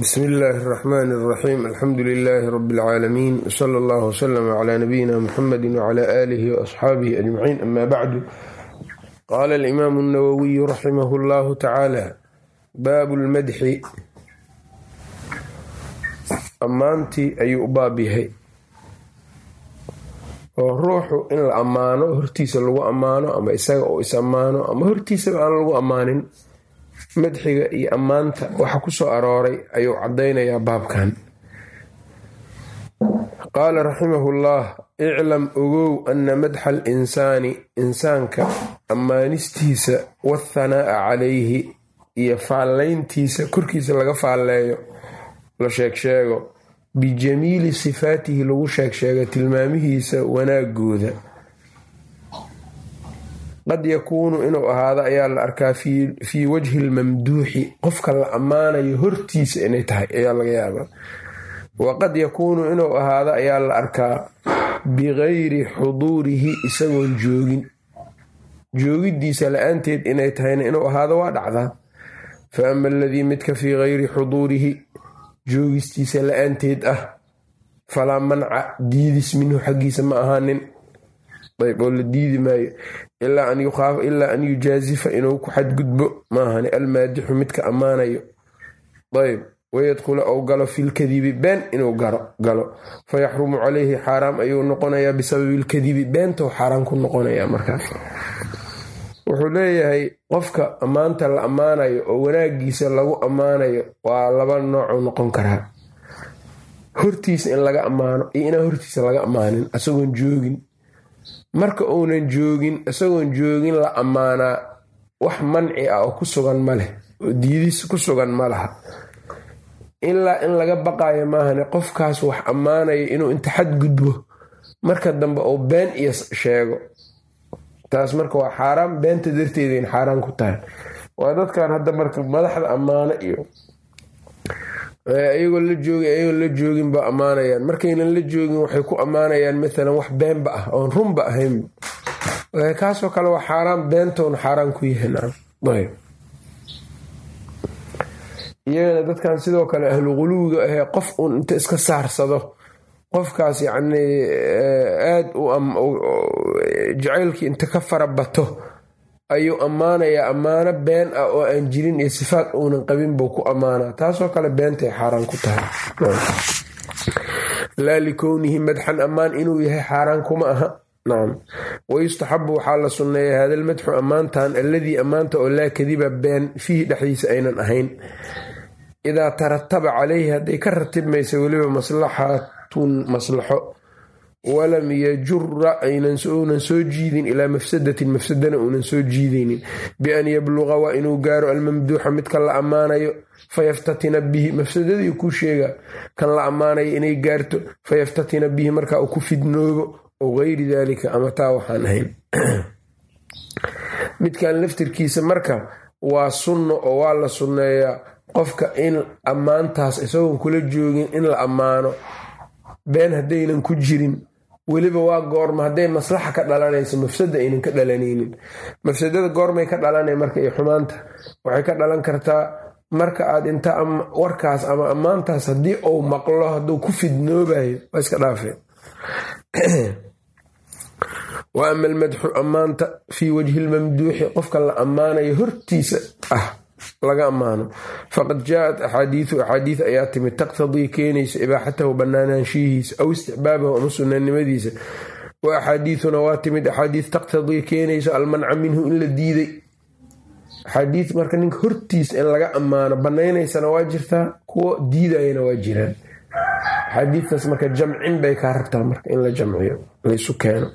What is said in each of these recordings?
bsmi illaahi اraxmaan اraxiim alxamdu lilaahi rabi اlcaalamiin wsala allah wslama cla nabiyina muxamedi wcla aalihi waasxaabihi ajmaciin ama bacdu qaala alimaamu اnawowiyu raximah اllahu tacaala baabu lmadxi ammaantii ayuu u baab yahay oo ruuxu in la ammaano hortiisa lagu ammaano ama isaga uu is ammaano ama hortiisaba aan lagu ammaanin madxiga iyo ammaanta waxa ku soo arooray ayuu caddaynayaa baabkan. Qaala raximahullah iclam ogow anna madxa alinsaani insaanka ammaanistiisa wathanaa'a calayhi iyo faallayntiisa korkiisa laga faalleeyo la sheegsheego bijamiili sifaatihi lagu sheegsheego tilmaamihiisa wanaagooda qad yakuunu inuu ahaado ayaa la arkaa fii wajhi lmamduuxi qofka la ammaanayo hortiisa inay tahay ayaa laga yaabaa. Waqad yakuunu inuu ahaado ayaa la arkaa bigayri xuduurihi isagoon joogin. Joogiddiisa la'aanteed inay tahayna inuu ahaado waa dhacdaa fa ama aladii midka fii gayri xuduurihi joogistiisa la'aanteed ah falaa manca diidis minhu xaggiisa ma ahaanin. Ayb oo la diidi maayo ilaa an yujaazifa inuu ku xadgudbo. Maahani almaadixu midka ammaanayo. Ayb wayadkhula ou galo filkadibi been inuu galo. Fayaxrumu calayhi xaaraam ayuu noqonayaa bisababi lkadibi beentou xaaraan ku noqonaya markaas. Wuxuu leeyahay qofka ammaanta la ammaanayo oo wanaagiisa lagu ammaanayo waa laba noocuu noqon karaa. Hortiisa in laga ammaano iyo inaan hortiisa laga ammaanin isagoon joogin marka uunan joogin isagoon joogin la ammaanaa wax manci ah oo ku sugan ma leh oo diidis ku sugan ma laha. Ilaa in laga baqayo maahane qofkaas wax ammaanayo inuu inta xadgudbo marka dambe uu been iyo sheego. Taas marka waa xaaraan beenta darteedayn xaaraan ku tahay. Waa dadkan hadda marka madaxda ammaano iyo ayagoo la joogin ayagoon la joogin ba ammaanayaan. Markaynan la joogin waxay ku ammaanayaan maalan wax beenba ah oon runba ahayn. Kaasoo kale waa xaaraan beentoona xaaraan ku yahay iyagana dadkan sidoo kale ahlu quluwiga ahee qof uun inta iska saarsado. Qofkaas yacni aad jacaylkii inta ka fara bato ayuu ammaanayaa ammaano been ah oo aan jirin iyo sifaad uunan qabin buu ku ammaanaa. Taasoo kale beentay xaaraan ku tahay. Laa likownihi madxan ammaan inuu yahay xaaraan kuma aha. Nacam wayustaxabu waxaa la sunneeya hada lmadxu ammaantan alladii ammaanta oo laa kadiba been fiihi dhexdiisa aynan ahayn. Idaa tarataba calayhi hadday ka ratibmaysa weliba maslaxatun maslaxo walam yajura uunan soo jiidin ilaa mafsadatin mafsadana uunan soo jiidaynin bian yabluqa waa inuu gaaro almamduuxa midka la ammaanayo fayaftatina bihi mafsadadii kuu sheega kan la ammaanayo inay gaarto fayaftatina bihi marka uu ku fidnoobo ow gayri dalika ama taa waxaan ahayn midkan laftirkiisa marka waa sunno oo waa la sunneeyaa qofka in ammaantaas isagoon kula joogin in la ammaano been haddaynan ku jirin weliba waa goorma hadday maslaxa ka dhalanayso mafsada aynan ka dhalanaynin. Mafsadada goormay ka dhalanay marka iyo xumaanta waxay ka dhalan kartaa marka aad inta warkaas ama ammaantaas haddii uu maqlo hadduu ku fidnoobayo waa iska dhaafeen wa ama almadxu ammaanta fii wajhi lmamduuxi qofka la ammaanayo hortiisa ah laga ammaano. Faqad jaaءat axaadiiu axaadiid ayaa timid taqtadii keenaysa ibaaxatahu banaanaanshihiisa aw istixbaabahu ama sunanimadiisa wa axaadiiuna waa timid axaadiid taqtadii keenaysa almanca minhu in la diiday. Axaadiid marka ninka hortiisa in laga ammaano banaynaysana waa jirtaa kuwo diidayana waa jiraan. Axaadiidtaas marka jamcin bay kaa rabtaa marka in la jamciyo laysu keeno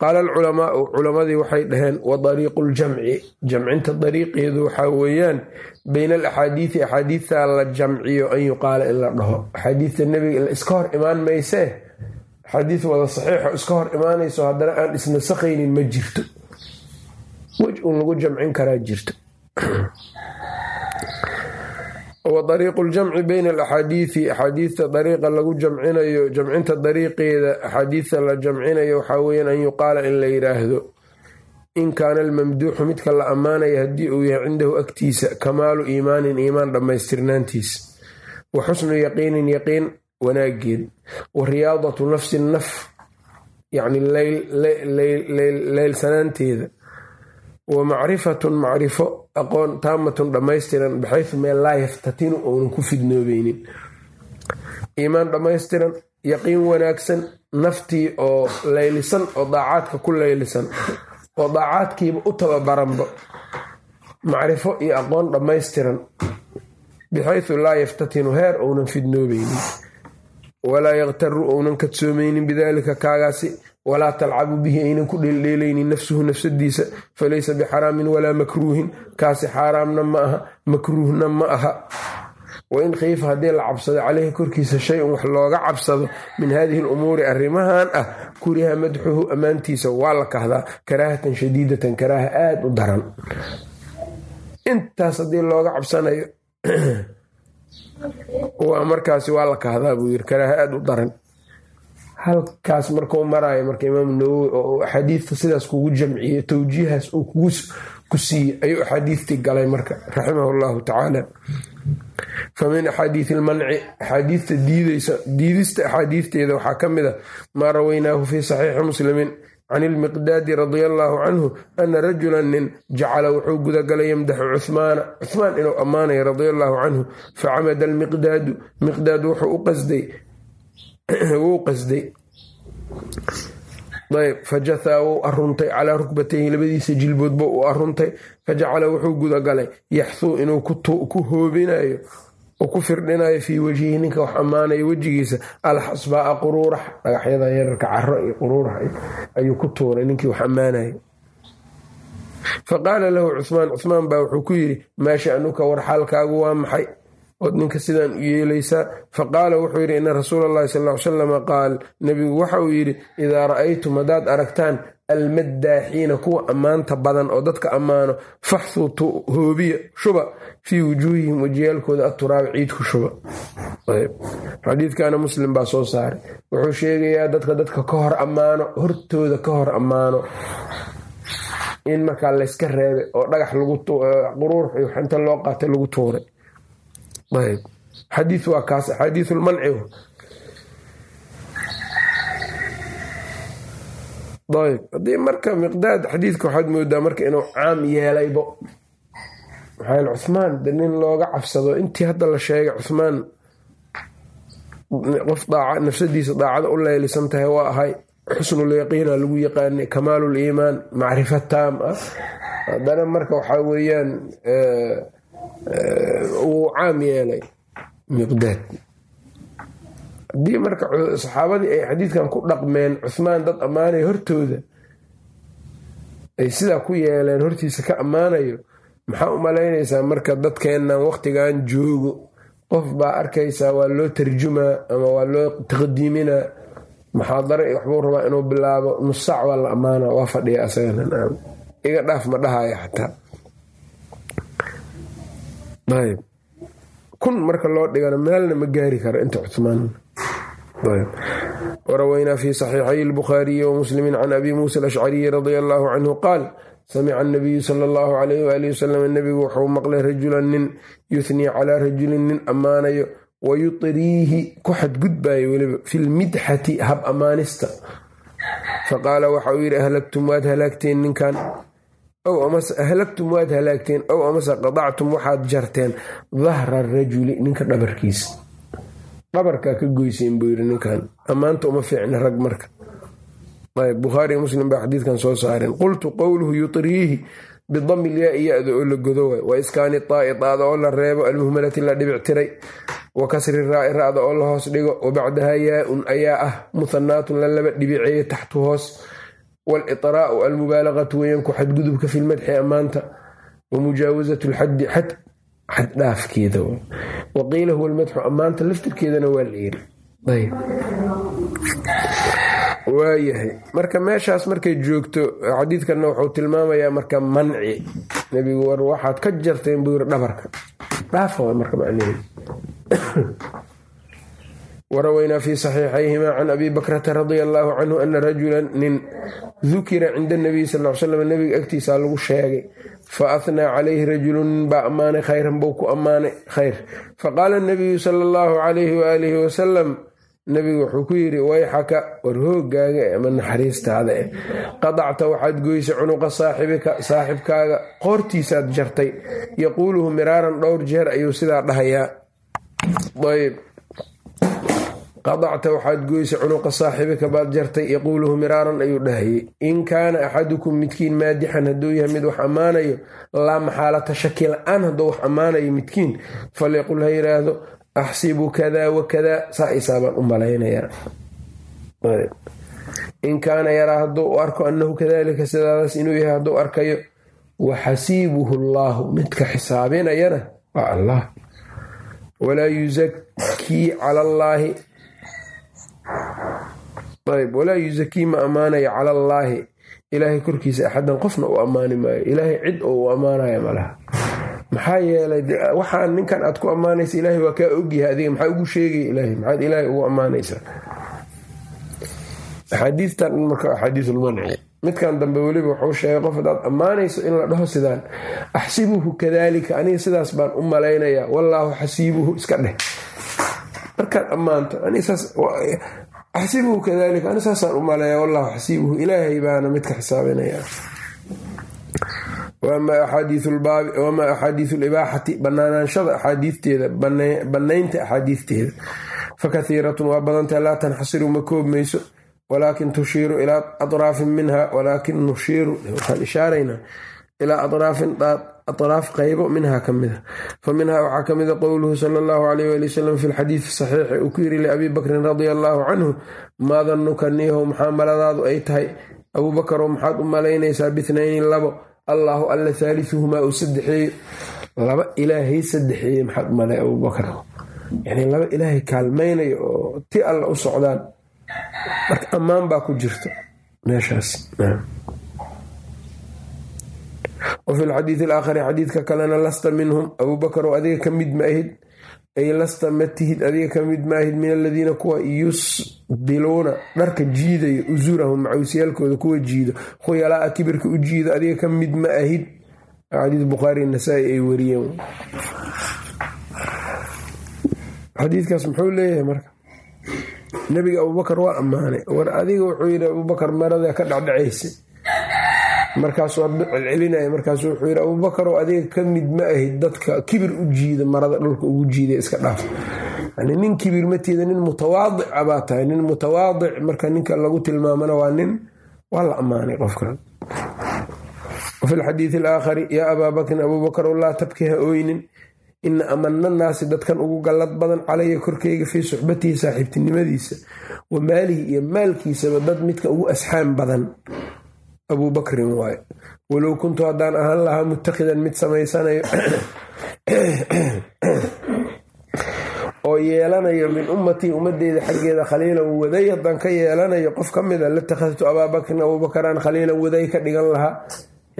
qaala alculamaau culammadii waxay dhaheen wa dariiqu ljamci jamcinta dariiqeedu waxaa weeyaan bayna alaxaadiidi axaadiidta la jamciyo an yuqaala in la dhaho axaadiidta nebiga iska hor imaan maysee axaadiid wada saxiixo iska hor imaanayso haddana aan isnasaqaynin ma jirto wej un lagu jamcin karaa jirto wa dariiqu ljamci bayna alaxaadiidi axaadiidta dariiqa lagu jamcinayo jamcinta dariiqeeda axaadiidta la jamcinayo waxaa weyaan an yuqaala in la yidhaahdo in kaana almamduuxu midka la ammaanaya haddii uu yahay cindahu agtiisa kamaalu iimaanin iimaan dhammaystirnaantiis. Wa xusnu yaqiinin yaqiin wanaageed wa riyaadatu nafsi naf yacni leylsanaanteeda wa macrifatun macrifo aqoon taamatun dhammaystiran baxaysu meel laa yaftatinu ounan ku fidnoobeynin iimaan dhammaystiran yaqiin wanaagsan naftii oo laylisan oo daacaadka ku laylisan oo daacaadkiiba u tababaranba. Macrifo iyo aqoon dhammaystiran bixaysu laa yaftatinu heer ounan fidnoobeynin walaa yaktaru ounan kadsoomaynin bidaalika kaagaasi walaa talcabu bihi aynan ku dheeldheelaynin nafsuhu nafsadiisa falaysa bixaraamin walaa makruuhin. Kaasi xaaraamna ma aha makruuhna ma aha. Wain khiifa haddii la cabsado caleyhi korkiisa shay-un wax looga cabsado min haadihi lumuuri arrimahan ah kuriha madxuhu ammaantiisa waa la kahdaa karaahatan shadiidatan karaaha aada u daran. Intaas haddii looga cabsanayo markaasi waa la kahdaa buu yiri karaaha aada u daran halkaas markuu maraayo marka imaam nawowi oo axaadiidta sidaas kugu jamciye towjiihaas uu ku siiyey ayuu axaadiidtii galay marka raximahu llahu tacaala fa min axaadiidi ilmanci axaadiidta diidista axaadiidteeda waxaa ka mid a maa rawaynaahu fii saxiixi muslimin can ilmiqdaadi radia allaahu canhu ana rajulan nin jacala wuxuu gudagalay yamdaxu cuhmaana cuhmaan inuu ammaanayo radia allaahu canhu facamada almiqdaadu miqdaad wuxuu u qasday wuu qasday. Ayb fajahaa wuu aruntay calaa rukbatayhi labadiisa jilboodba uu aruntay fajacala wuxuu gudagalay. Yaxthuu inuu ku hoobinayo oo ku firdhinayo fii wajhihi. Ninka wax ammaanayo wejigiisa alxasbaa quruurax dhagaxyada yararka caro iyo quruurax ayuu ku tuuray ninkii wax ammaanayo faqaala lahu cuhmaan cuhmaan baa wuxuu ku yidhi maa sha'nuka war xaalkaagu waa maxay ood ninka sidaan u yeelaysaa faqaala wuxuu yidhi ina rasuula allahi sal ly salama qaal nebigu waxa uu yidhi idaa ra'aytum haddaad aragtaan almaddaaxiina kuwa ammaanta badan oo dadka ammaano faxthuu hoobiya shuba fii wujuuhihim wejiyaalkooda aturaaba ciidku shuba. Xadiidkana muslim baa soo saaray. Wuxuu sheegayaa dadka dadka ka hor ammaano hortooda ka hor ammaano. In markaa layska reebay oo dhagax quruurx iyo xinta loo qaatay lagu tuuray xadii waa kaas axaadiisulmanci ayb haddii marka miqdaad xadiidka waxaad moodaa marka inuu caam yeelaybo maxaa cuhmaan de nin looga cabsado intii hadda la sheegay cuhmaan qof nafsadiisa daacada u leylisan tahay waa ahay xusnul yaqiina lagu yaqaanay kamaalul iimaan macrifa taam ah haddana marka waxaa weeyaan wuu caam yeelay miqdaad. Haddii marka saxaabadii ay xadiidkan ku dhaqmeen cuhmaan dad ammaanayo hortooda ay sidaa ku yeeleen hortiisa ka ammaanayo maxaa u malaynaysaa marka dadkeennan waqtigan joogo? Qof baa arkaysaa waa loo tarjumaa ama waa loo taqdiiminaa? Muxaadaro waxbuu rabaa inuu bilaabo? Nus saac waa la ammaana waa fadhiya asagana iga dhaaf ma dhahaya xataa kun marka loo dhigana meelna ma gaari karo inta cumaan warawaynaa fi saxiixay lbukhaariyi wamuslimi can abi muusa alashcariyi radia allaahu canhu qaal samica anabiyu sala allahu alayh waali wasalam nebigu wuxuu maqlay rajulan nin yuhnii calaa rajulin nin ammaanayo wayutriihi ku xadgudbayo weliba fi lmidxati hab ammaanista. Faqaala waxa uu yidhi ahlagtum waad halaagteen ninkan ahlagtum waad halaagteen. Ow amase qadactum waxaad jarteen. Dahra rajuli ninka dhabarkiisa dhabarkaa ka goyseen buu yidhi ninkan. Ammaanta uma fiicna rag marka. Bukhaari muslim baa xadiidkan soo saareen. Qultu qowluhu yutriihi bidami lyaai ya-da oo la godo waay. Wa iskaani taa'i daada oo la reebo almuhmalati la dhibic tiray. Wa kasri raa'i ra'da oo la hoos dhigo. Wa bacdaha yaa-un ayaa ah. Muhanaatun la laba dhibiceeye taxtu hoos waliطraa'u almubaalagatu weeyaan ku xadgudubka fi lmadxi ammaanta wa mujaawasat lxaddi xad xad dhaafkeeda wa qiila huwa lmadxu ammaanta laftirkeedana waa la yiri waayahay marka meeshaas markay joogto xadiidkanna wuxuu tilmaamayaa marka manci nebigu war waxaad ka jarteen buu yiri dhabarka dhaafa marka macneheed warawaynaa fi saxiixayhima can abi bakrata radia allaahu canhu ana rajulan nin dukira cinda nabiy sal l slam nebiga agtiisaa lagu sheegay fa ahnaa calayhi rajulun baa ammaanay khayran buu ku ammaanay khayr faqaala nabiyu sala allahu calayhi waaalihi wasalam nabigu wuxuu ku yidhi wayxaka war hoogaaga ama naxariistaada eh qadacta waxaad goysay cunuqa saaxibika saaxibkaaga qoortiisaad jartay yaquuluhu miraaran dhowr jeer ayuu sidaa dhahayaa qadacta waxaad goysay cunuqa saaxibika baad jartay yaquuluhu miraaran ayuu dhahayay in kaana axadukum midkiin maadixan hadduu yahay mid wax ammaanayo laa maxaalata shaki la'aan hadduu wax ammaanayo midkiin falyaqul ha yiraahdo axsibu kada wakada saa isaabaan u malaynayaa in kaana yaraa hadduu u arko annahu kadalika sidaadaas inuu yahay hadduu arkayo waxasiibuhu allaahu midka xisaabinayana waa allah. Walaa yuzakii cala allaahi walaa yuzakii ma ammaanayo cala allaahi ilaahay korkiisa axadan qofna uu ammaani maayo. Ilaahay cid oo uu ammaanaya malaha maxaa yeelay waxaan ninkan aad ku ammaanaysa ilaahay waa kaa ogyahay adiga. Maxaa ugu sheegaya ilaahay? Maxaad ilaahay ugu ammaanaysaa axaadiistan marka axaadiisulmanci midkan dambe weliba wuxuu sheegay qof hadaad ammaanayso in la dhaho sidaan axsibuhu kadaalika. Aniga sidaas baan u malaynayaa. Wallaahu xasiibuhu iska dheh. Markaad ammaanto axsibuhu kadalika ani saasaan u maleeya wallahu xasiibuhu ilaahay baana midka xisaabinaya. Wamaa axaadiisu libaaxati banaanaanshada axaadiisteeda banaynta axaadiisteeda. Fakaiiratun waa badantah laa tanxasiru ma koobmayso walaakin tushiiru ilaa atraafin minha walaakin nushiiru waxaan ishaaraynaa ilaa atraafin atraaf qaybo minhaa ka mida fa minhaa waxaa ka mida qowluhu sala allahu alayh wali wasalam fi lxadiidi saxiixi uu ku yiri liabii bakrin radia allaahu canhu maa niihow maxaa maladaadu ay tahay abuubakarow maxaad u malaynaysaa bitnayni labo allaahu alla haaliuhumaa uu saddexeeyo laba ilaahay saddexeeye maxaad u malay abuubakar yani laba ilaahay kaalmaynayo oo ti alla u socdaan marka ammaan baa ku jirta meeshaas wafi lxadiidi alaakhari xadiidka kalena lasta minhum abuubakarow adiga ka mid ma ahid ay lasta ma tihid adiga ka mid ma ahid min aladiina kuwa yusbiluuna dharka jiidayo usuurahum macuusyaalkooda kuwa jiido khuyalaa kibirka u jiido adiga ka mid ma ahid xadiid bukhaari nasaa-i ay wariyeen. Xadiidkaas muxuu leeyahay marka nebiga abuubakar waa ammaanay. War adiga wuxuu marada ka dhacdhacaysa markaasuu celcelinaya markaasu wuxuu yidhi abuubakarow adiga ka mid ma ahid dadka kibir u jiida marada dhulka ugu jiida iska dhaaf. Yani nin kibir mateeda nin mutawaadica baa tahay nin mutawaadic marka ninka lagu tilmaamana waa nin waa la ammaanay qofkan wafi lxadiidi alaakhari yaa abaa bakrin abuubakarow laa tabki ha oynin ina amana naasi dadkan ugu gallad badan calaya korkeyga fii suxbatihi saaxiibtinimadiisa wa maalihi iyo maalkiisaba dad midka ugu asxaam badan abuu bakrin waaye walow kuntu haddaan ahaan lahaa mutakhidan mid samaysanayo oo yeelanayo min ummatii ummadeyda xaggeeda khaliilan waday haddaan ka yeelanayo qof ka mida la takhadtu abaa bakrin abuubakaraan khaliilan waday ka dhigan lahaa.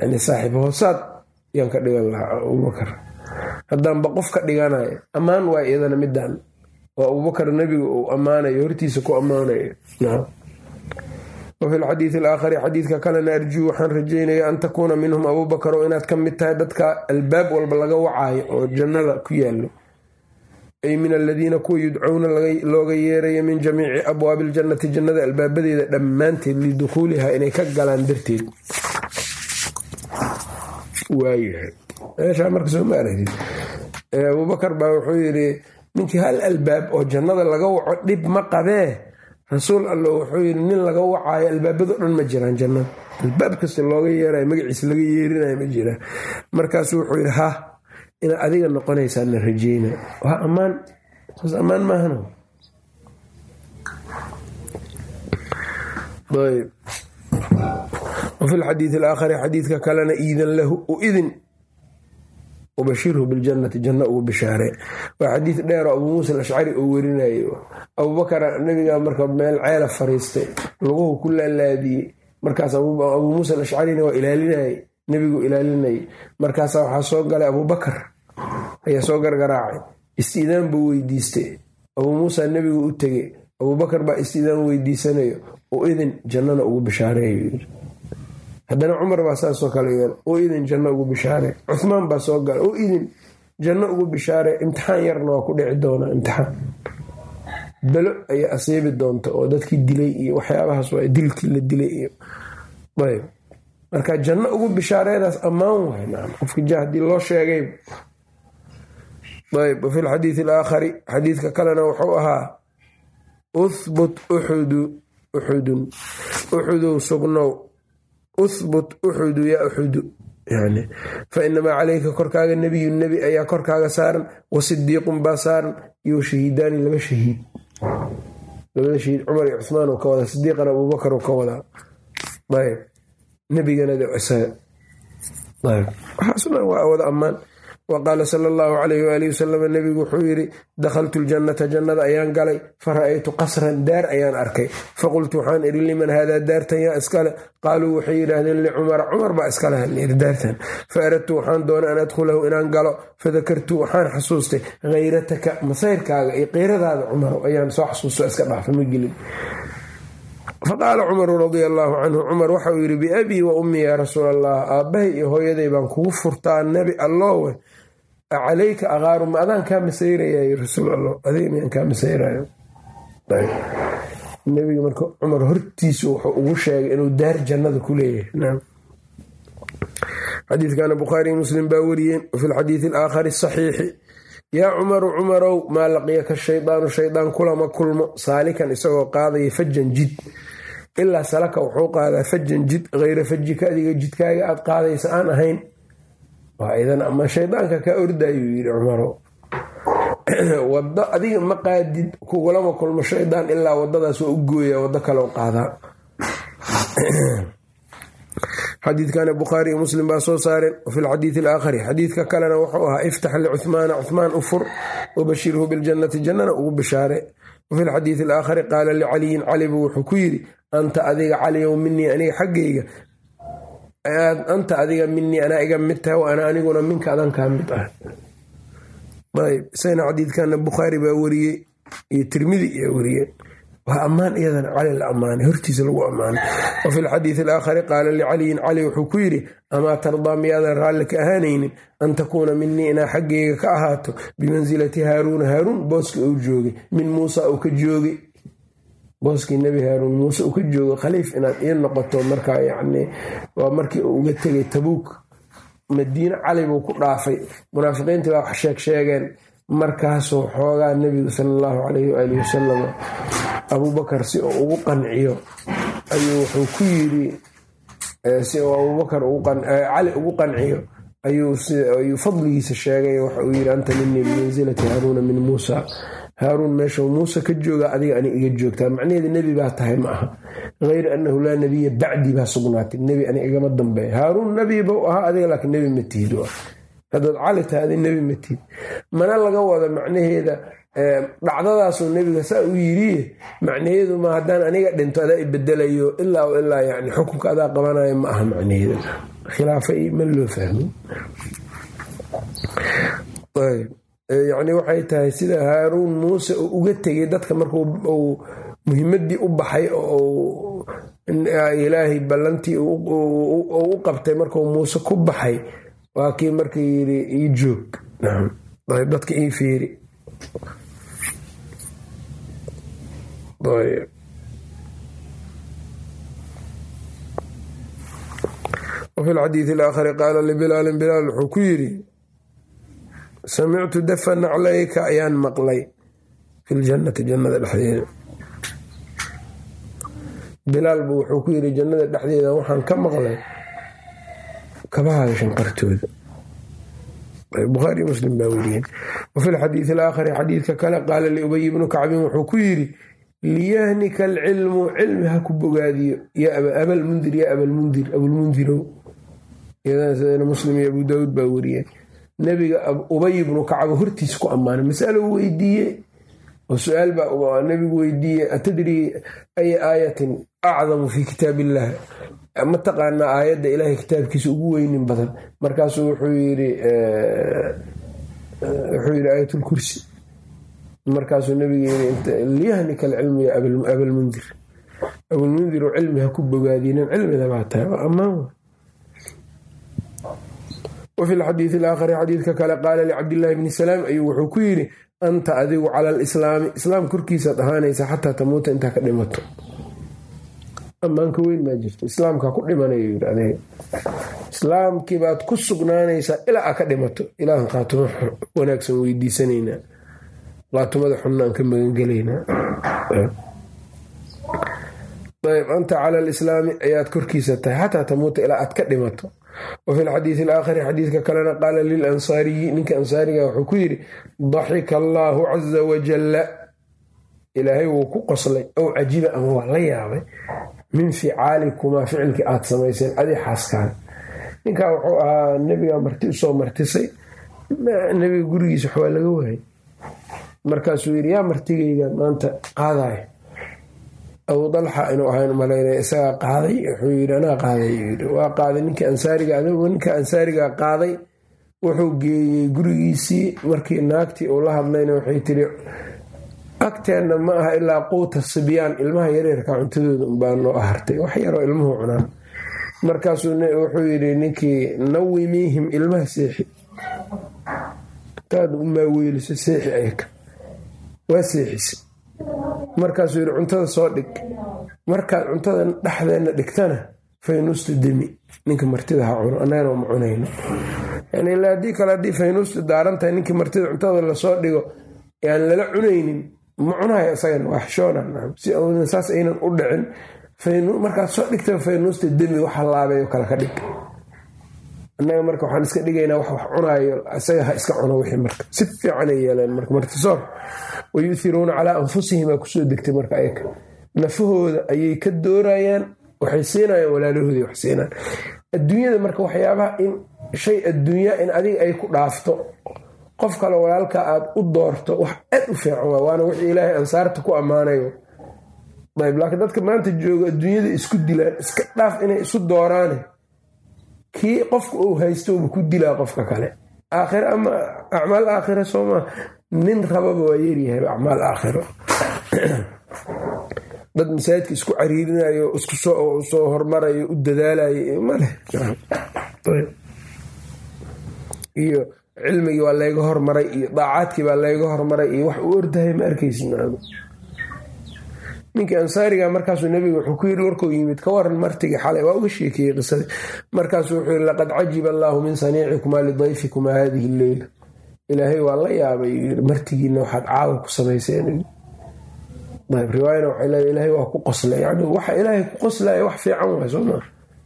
Yani saaxiib hoosaad yaan ka dhigan lahaa abuubakar haddaanba qof ka dhiganayo ammaan waa iyadana midaan oo abuubakar nebiga uu ammaanayo hortiisa ku ammaanayo wafi lxadiidi alaakhari xadiidka kalena arjuu waxaan rajeynaya an takuuna minhum abuubakarow inaad ka mid tahay dadka albaab walba laga wacaayo oo jannada ku yaalo ay min aladiina kuwa yudcowna looga yeerayo min jamiici abwaabi iljannati jannada albaabadeeda dhammaanteed lidukhuuliha inay ka galaan darteed abuubakar baa wuxuu yidhi ninkii hal albaab oo jannada laga waco dhib ma qabee rasuul alla wuxuu yidhi nin laga wacaayo albaabado dhan ma jiraan jannada albaab kasta looga yeerayo magaciisa laga yeerinayo ma jiraan markaasu wuxuu yidhi ha inaad adiga noqonaysaana rajeyna waa ammaan saas ammaan maahana wafi lxadiidi alaakhari xadiidka kalena iidan lahu u idin ubashirhu biljannati janna ugu bishaare waa xadiid dheero abuu muusa alashcari oo werinayo abuubakar nabiga marka meel ceela fariistay luguhu ku laalaadiyey markaas abuu muusa alashcarina waa ilaalinayay nebigu ilaalinayay markaasa waxaa soo galay abuubakar ayaa soo gargaraacay istiidaan buu weydiistay abuu muusa nebigu u tegey abuubakar baa istiidaan weydiisanayo u idin jannana ugu bishaareeyo haddana cumar baa saasoo kale yeel oo idin janno ugu bishaare. Cuhmaan baa soo gala oo idin janno ugu bishaare imtixaan yarna waa ku dhici doonaa imtixaan. Belo ayaa asiibi doonta oo dadkii dilay iyo waxyaabahaas waa dilkii la dilay iyo ayb. Marka janno ugu bishaareedaas ammaan waay naam. Qofka ja haddii loo sheegay ayb. Wafi lxadiidi alaakhari xadiidka kalena wuxuu ahaa uhbut uxudu uxudun uxudow sugnow uhbut uxudu yaa uxudu yani fa inamaa caleyka korkaaga nebiyun nebi ayaa korkaaga saaran wa sidiiqun baa saaran iyo shahiidaani laba shahiid. Labada shahiid cumar iyo cuhmaan ka wadaa sidiiqana abuubakar ka wadaa. Ayb nebigana isaga dhan waa wada ammaan wa qaala sala allahu calayh waalihi wasalam nebigu wuxuu yidhi dakhaltu ljannata jannada ayaan galay fa ra'aytu qasran daar ayaan arkay faqultu waxaan idhi liman haadaa daartan yaa iskale qaaluu waxay yidhaahdeen licumara cumar baa iskale halyidhi daartan fa waxaan doonay an adkhulahu inaan galo fadakartu waxaan xasuustay khayrataka masayrkaaga iyo qeyradaada cumar ayaan soo xasuusto iska dhaafa ma gelin faqaala cumaru radia allaahu canhu cumar waxauu yidhi biabii wa ummii yaa rasuul allah aabbahay iyo hooyaday baan kugu furtaa nebi allowe acalayka aqaaru ma adaan kaa masayraya rasuul alla miyaan kaa masayrayo. Nebiga marka cumar hortiisa wuxuu ugu sheegay inuu daar jannada ku leeyahay. Xadiidkana bukhaariy muslim baa wariyeen wafi lxadiidi alaakhari saxiixi yaa cumaru cumarow maa laqiyaka shaydaanu shaydaan kulama kulmo. Saalikan isagoo qaadaya fajan jid. Ilaa salaka wuxuu qaadaa fajan jid hayra fajika adiga jidkaaga aad qaadaysa aan ahayn idan ama shaydaanka kaa ordayuu yidhi cumaro. Wado adiga ma qaadid kugulama kulmo shaydaan ilaa wadadaas waa u gooya wado kale qaadaa. Xadiidkana bukhaari iyo muslim baa soo saareen wafi lxadiidi alaakhari. Xadiidka kalena wuxuu ahaa iftax licuhmaana cuhmaan u fur wabashirhu biljannati jannana ugu bishaare wafi lxadiidi alaakhari qaala licaliyin calibu wuxuu ku yidhi anta adiga caliyow minii aniga xaggayga anta adiga minii anaa iga mid tahay wa ana aniguna minka adan kaa mid ah. Ayb isagana xadiidkana bukhaari baa wariyey iyo tirmidi ayaa wariyeen waa ammaan iyadana cali la hortiisa lagu ammaanay. Wa fi lxadiidi alaakhari qaala licaliyin cali wuxuu ku yidhi amaa tardaa miyaadan raalli ka ahaanaynin an takuuna minii inaa xaggayga ka ahaato bimansilati haaruuna haaruun booska uu joogay min muusa uu ka joogay booskii nebi haaruun muuse uu ka joogo khaliif inaad ii noqoto markaa yacni waa markii uu uga tegay tabuuk. Madiine cali buu ku dhaafay. Munaafiqiintii baa wax sheeg sheegeen. Markaasuu xoogaa nebigu sala allahu calayhi waaalih wasalam abuubakar si uu ugu qanciyo. Ayuu wuxuu ku yidhi si uu abuubakar cali ugu qanciyo. Ayuu fadligiisa sheegay. Waxa uu yidhi anta minii bimansilati haaruuna min muusa haaruun meesha muuse ka jooga adiga ani iga joogtaa. Macnaheeda nebi baa tahay ma aha. Hayr annahu laa nebiya bacdi baa sugnaatay nebi ani igama dambeeya haaruun nebi bau ahaa adiga laakiin nebi ma tihid haddaad cali tahay adi nebi ma tihid mana laga wado macnaheeda dhacdadaasuu nebiga saa u yidhi macnaheedu ma haddaan aniga dhinto adaa ibedelayo ilaa ilaa yani xukunka adaa qabanayo ma aha macnaheeda khilaafa ma loo fahmin yacni waxay tahay sida haaruun muuse uu uga tegay dadka markuu uu muhimadii u baxay oo ilaahay ballantii u qabtay markuu muuse ku baxay waa kii marka yidhi ii joog. Dadka ii fiiri. Wafi lxadiidi alaakhari qaala libilaalin bilaal wuxuu ku yidhi samictu dafa naclayka ayaan maqlay fi jannada dhexdeeda bilaal bu wuxuu ku yidhi jannada dhexdeeda waxaan ka maqlay kabahaaga shanqartooda bukhaari muslim baa weriyeen wafi lxadiidi alaakhari xadiidka kale qaala liubay bnu kacbin wuxuu ku yidhi liyahnika alcilmu cilmi ha ku bogaadiyo abalmundir ya abalmundir abulmundirow iyadana muslim iyo abu daawuud baa weriyeen nebiga ubay ibnu kacbo hortiis ku ammaanay masalo weydiiye oo su'aal baa nebigu weydiiye atadrii aya aayatin acdamu fi kitaab illah ma taqaanaa aayadda ilaahay kitaabkiisa ugu weynin badan. Markaasuu wuxuu yidhi wuxuu yidhi aayatulkursi markaasuu nebiga yidhi liyahnika alcilmu ya abalmundir abulmundiru cilmi ha ku bogaadinin cilmida baa tahay waa wafi lxadiidi alaakhari xadiidka kale qaala licabdillaahi bni salaam ayuu wuxuu ku yidhi anta adigu cala alislaami islaam korkiisaad ahaanaysa xataa tamuuta intaa ka dhimato ammaanka weyn maa jirto islaamkaa ku dhimanayo adiga islaamkii baad ku sugnaanaysaa ilaa aa ka dhimato ilaahan qaatumo wanaagsan weydiisanaynaa qaatumada xunna aan ka magangelaynaa ayb anta cala alislaami ayaad korkiisa tahay xataa tamuuta ilaa aad ka dhimato wa fi lxadiidi alaakhari xadiidka kalena qaala lilansaariyi ninka ansaariga wuxuu ku yidhi daxika allaahu caza wajalla ilaahay wuu ku qoslay. Ow cajiba ama waa la yaabay min ficaalikumaa ficilkii aad samayseen adi xaaskaan. Ninkaa wuxuu ahaa nebigaa marti u soo martisay. Nebiga gurigiisa waxbaa laga waayay. Markaasuu yidhi yaa martigayga maanta qaadaya abu dalxa inuu ahayn malaynaya isagaa qaaday wuxuu yidhi anaa qaaday waa qaaday ninka ansaariga adigu ninka ansaarigaa qaaday wuxuu geeyey gurigiisii markii naagtii uu la hadlayna waxay tiri agteenna ma aha ilaa quuta sibyaan ilmaha yareerka cuntadooda unbaa noo ahartay wax yaroo ilmuhu cunaan markaasuu wuxuu yidhi ninkii nawimiihim ilmaha seexi taad umaaweeliso seexi ayka waa seexisa markaasuu yidhi cuntada soo dhig. Markaad cuntada dhexdeenna dhigtana faynuusta demi ninka martida ha cuno annagana ma cunayno. Yani ilaa haddii kale haddii faynuusta daaran tahay ninkii martida cuntada la soo dhigo aan lala cunaynin ma cunayo isagan waa xishoona si saas aynan u dhicin markaad soo dhigta faynuusta demi wax halaabayo kale ka dhig annaga marka waxaan iska dhigaynaa wax wax cunaayo isaga ha iska cuno wixii marka. Si fiicanay yeeleen marka. Martisoor wayuhiruuna calaa anfusihim aa ku soo degtay marka ayaka nafahooda ayay ka doorayaan waxay siinayaan walaalahoodii wax siinaan adduunyada marka waxyaabaha in shay adduunya in adiga ay ku dhaafto qof kale walaalka aad u doorto wax aad u fiican waa waana wixii ilaahay ansaarta ku ammaanayo. Ayb laakiin dadka maanta jooga adduunyada isku dilaan iska dhaaf inay isu dooraane kii qofka uu haystouba ku dilaa qofka kale. Ama acmaal aakhira sooma. Nin rababa waa yeeryahay acmaal aakhiro. Dad masaajidka isku cariirinayo isku soo hormarayo u dadaalayo maleh iyo cilmigii waa layga hormaray iyo daacaadkii baa layga hormaray iyo wax u ordahay ma arkaysi ninkii ansaariga markaasuu nebiga wuxuu ku yiri warkuu yimid ka waran martigii xalay. Waa uga sheekeeyey qisadii markaasuu wuxuu yiri laqad cajiba allaahu min saniicikumaa lidayfikumaa haadihi lleyla ilaahay waa la yaabay martigiina waxaad caawa ku samayseen. Riwaayana waxay leedahay ilaahay waa ku qoslay. Yani waxa ilaahay ku qoslaya wax fiican waay soo maa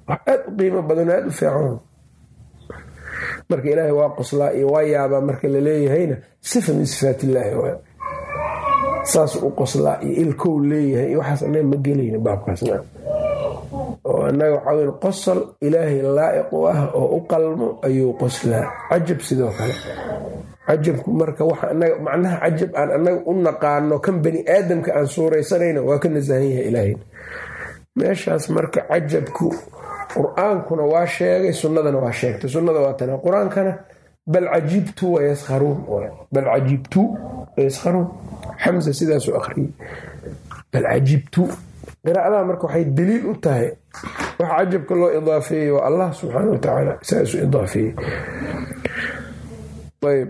wax aad u qiimo badan aad u fiican. Marka ilaahay waa qoslaa iyo waa yaabaa marka laleeyahayna sifa min sifaat waay saas u qoslaa iyo ilkow leeyahay iyo waxaas anaga ma gelayna baabkaasna oo annaga waxaa weyn qosol ilaahay laa'iq u ah oo u qalmo ayuu qoslaa. Cajab sidoo kale. Cajabku marka waxa anaga macnaha cajab aan annaga u naqaano kan bani aadamka aan suuraysanayno waa ka nasahan yahay ilaahay. Meeshaas marka cajabku qur'aankuna waa sheegay sunnadana waa sheegtay. Sunnada waa tana. Qur'aankana bal cajibtu wayaskharuun bal cajibtu wayaskharuun xamsa sidaasuu akhriyey bal cajibtu qiraa'adaha marka waxay daliil u tahay waxa cajabka loo idaafeeyey waa allah subxaana wa tacaala isagaasu idaafeeyey ayb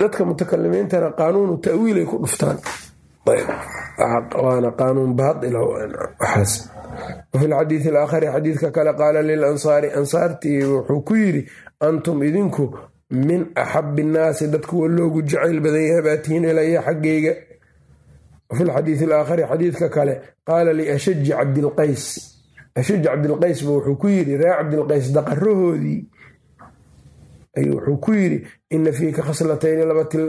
dadka mutakalimiintana qaanuunu ta'wiilay ku dhuftaan waana qaanuun baaila waxaas wafi lxadiidi alaakhari xadiidka kale qaala lilansaari ansaartii wuxuu ku yidhi antum idinku min axabi innaasi dadkuwa loogu jacayl badan yahay baatihiin ilaya xaggayga wafi lxadiidi alaakhari xadiidka kale qaala liashaji cabdilqays ashaji cabdilqays ba wuxuu ku yidhi reer cabdilqays daqarahoodii wuxuu ku yidhi ina fiika khaslatayni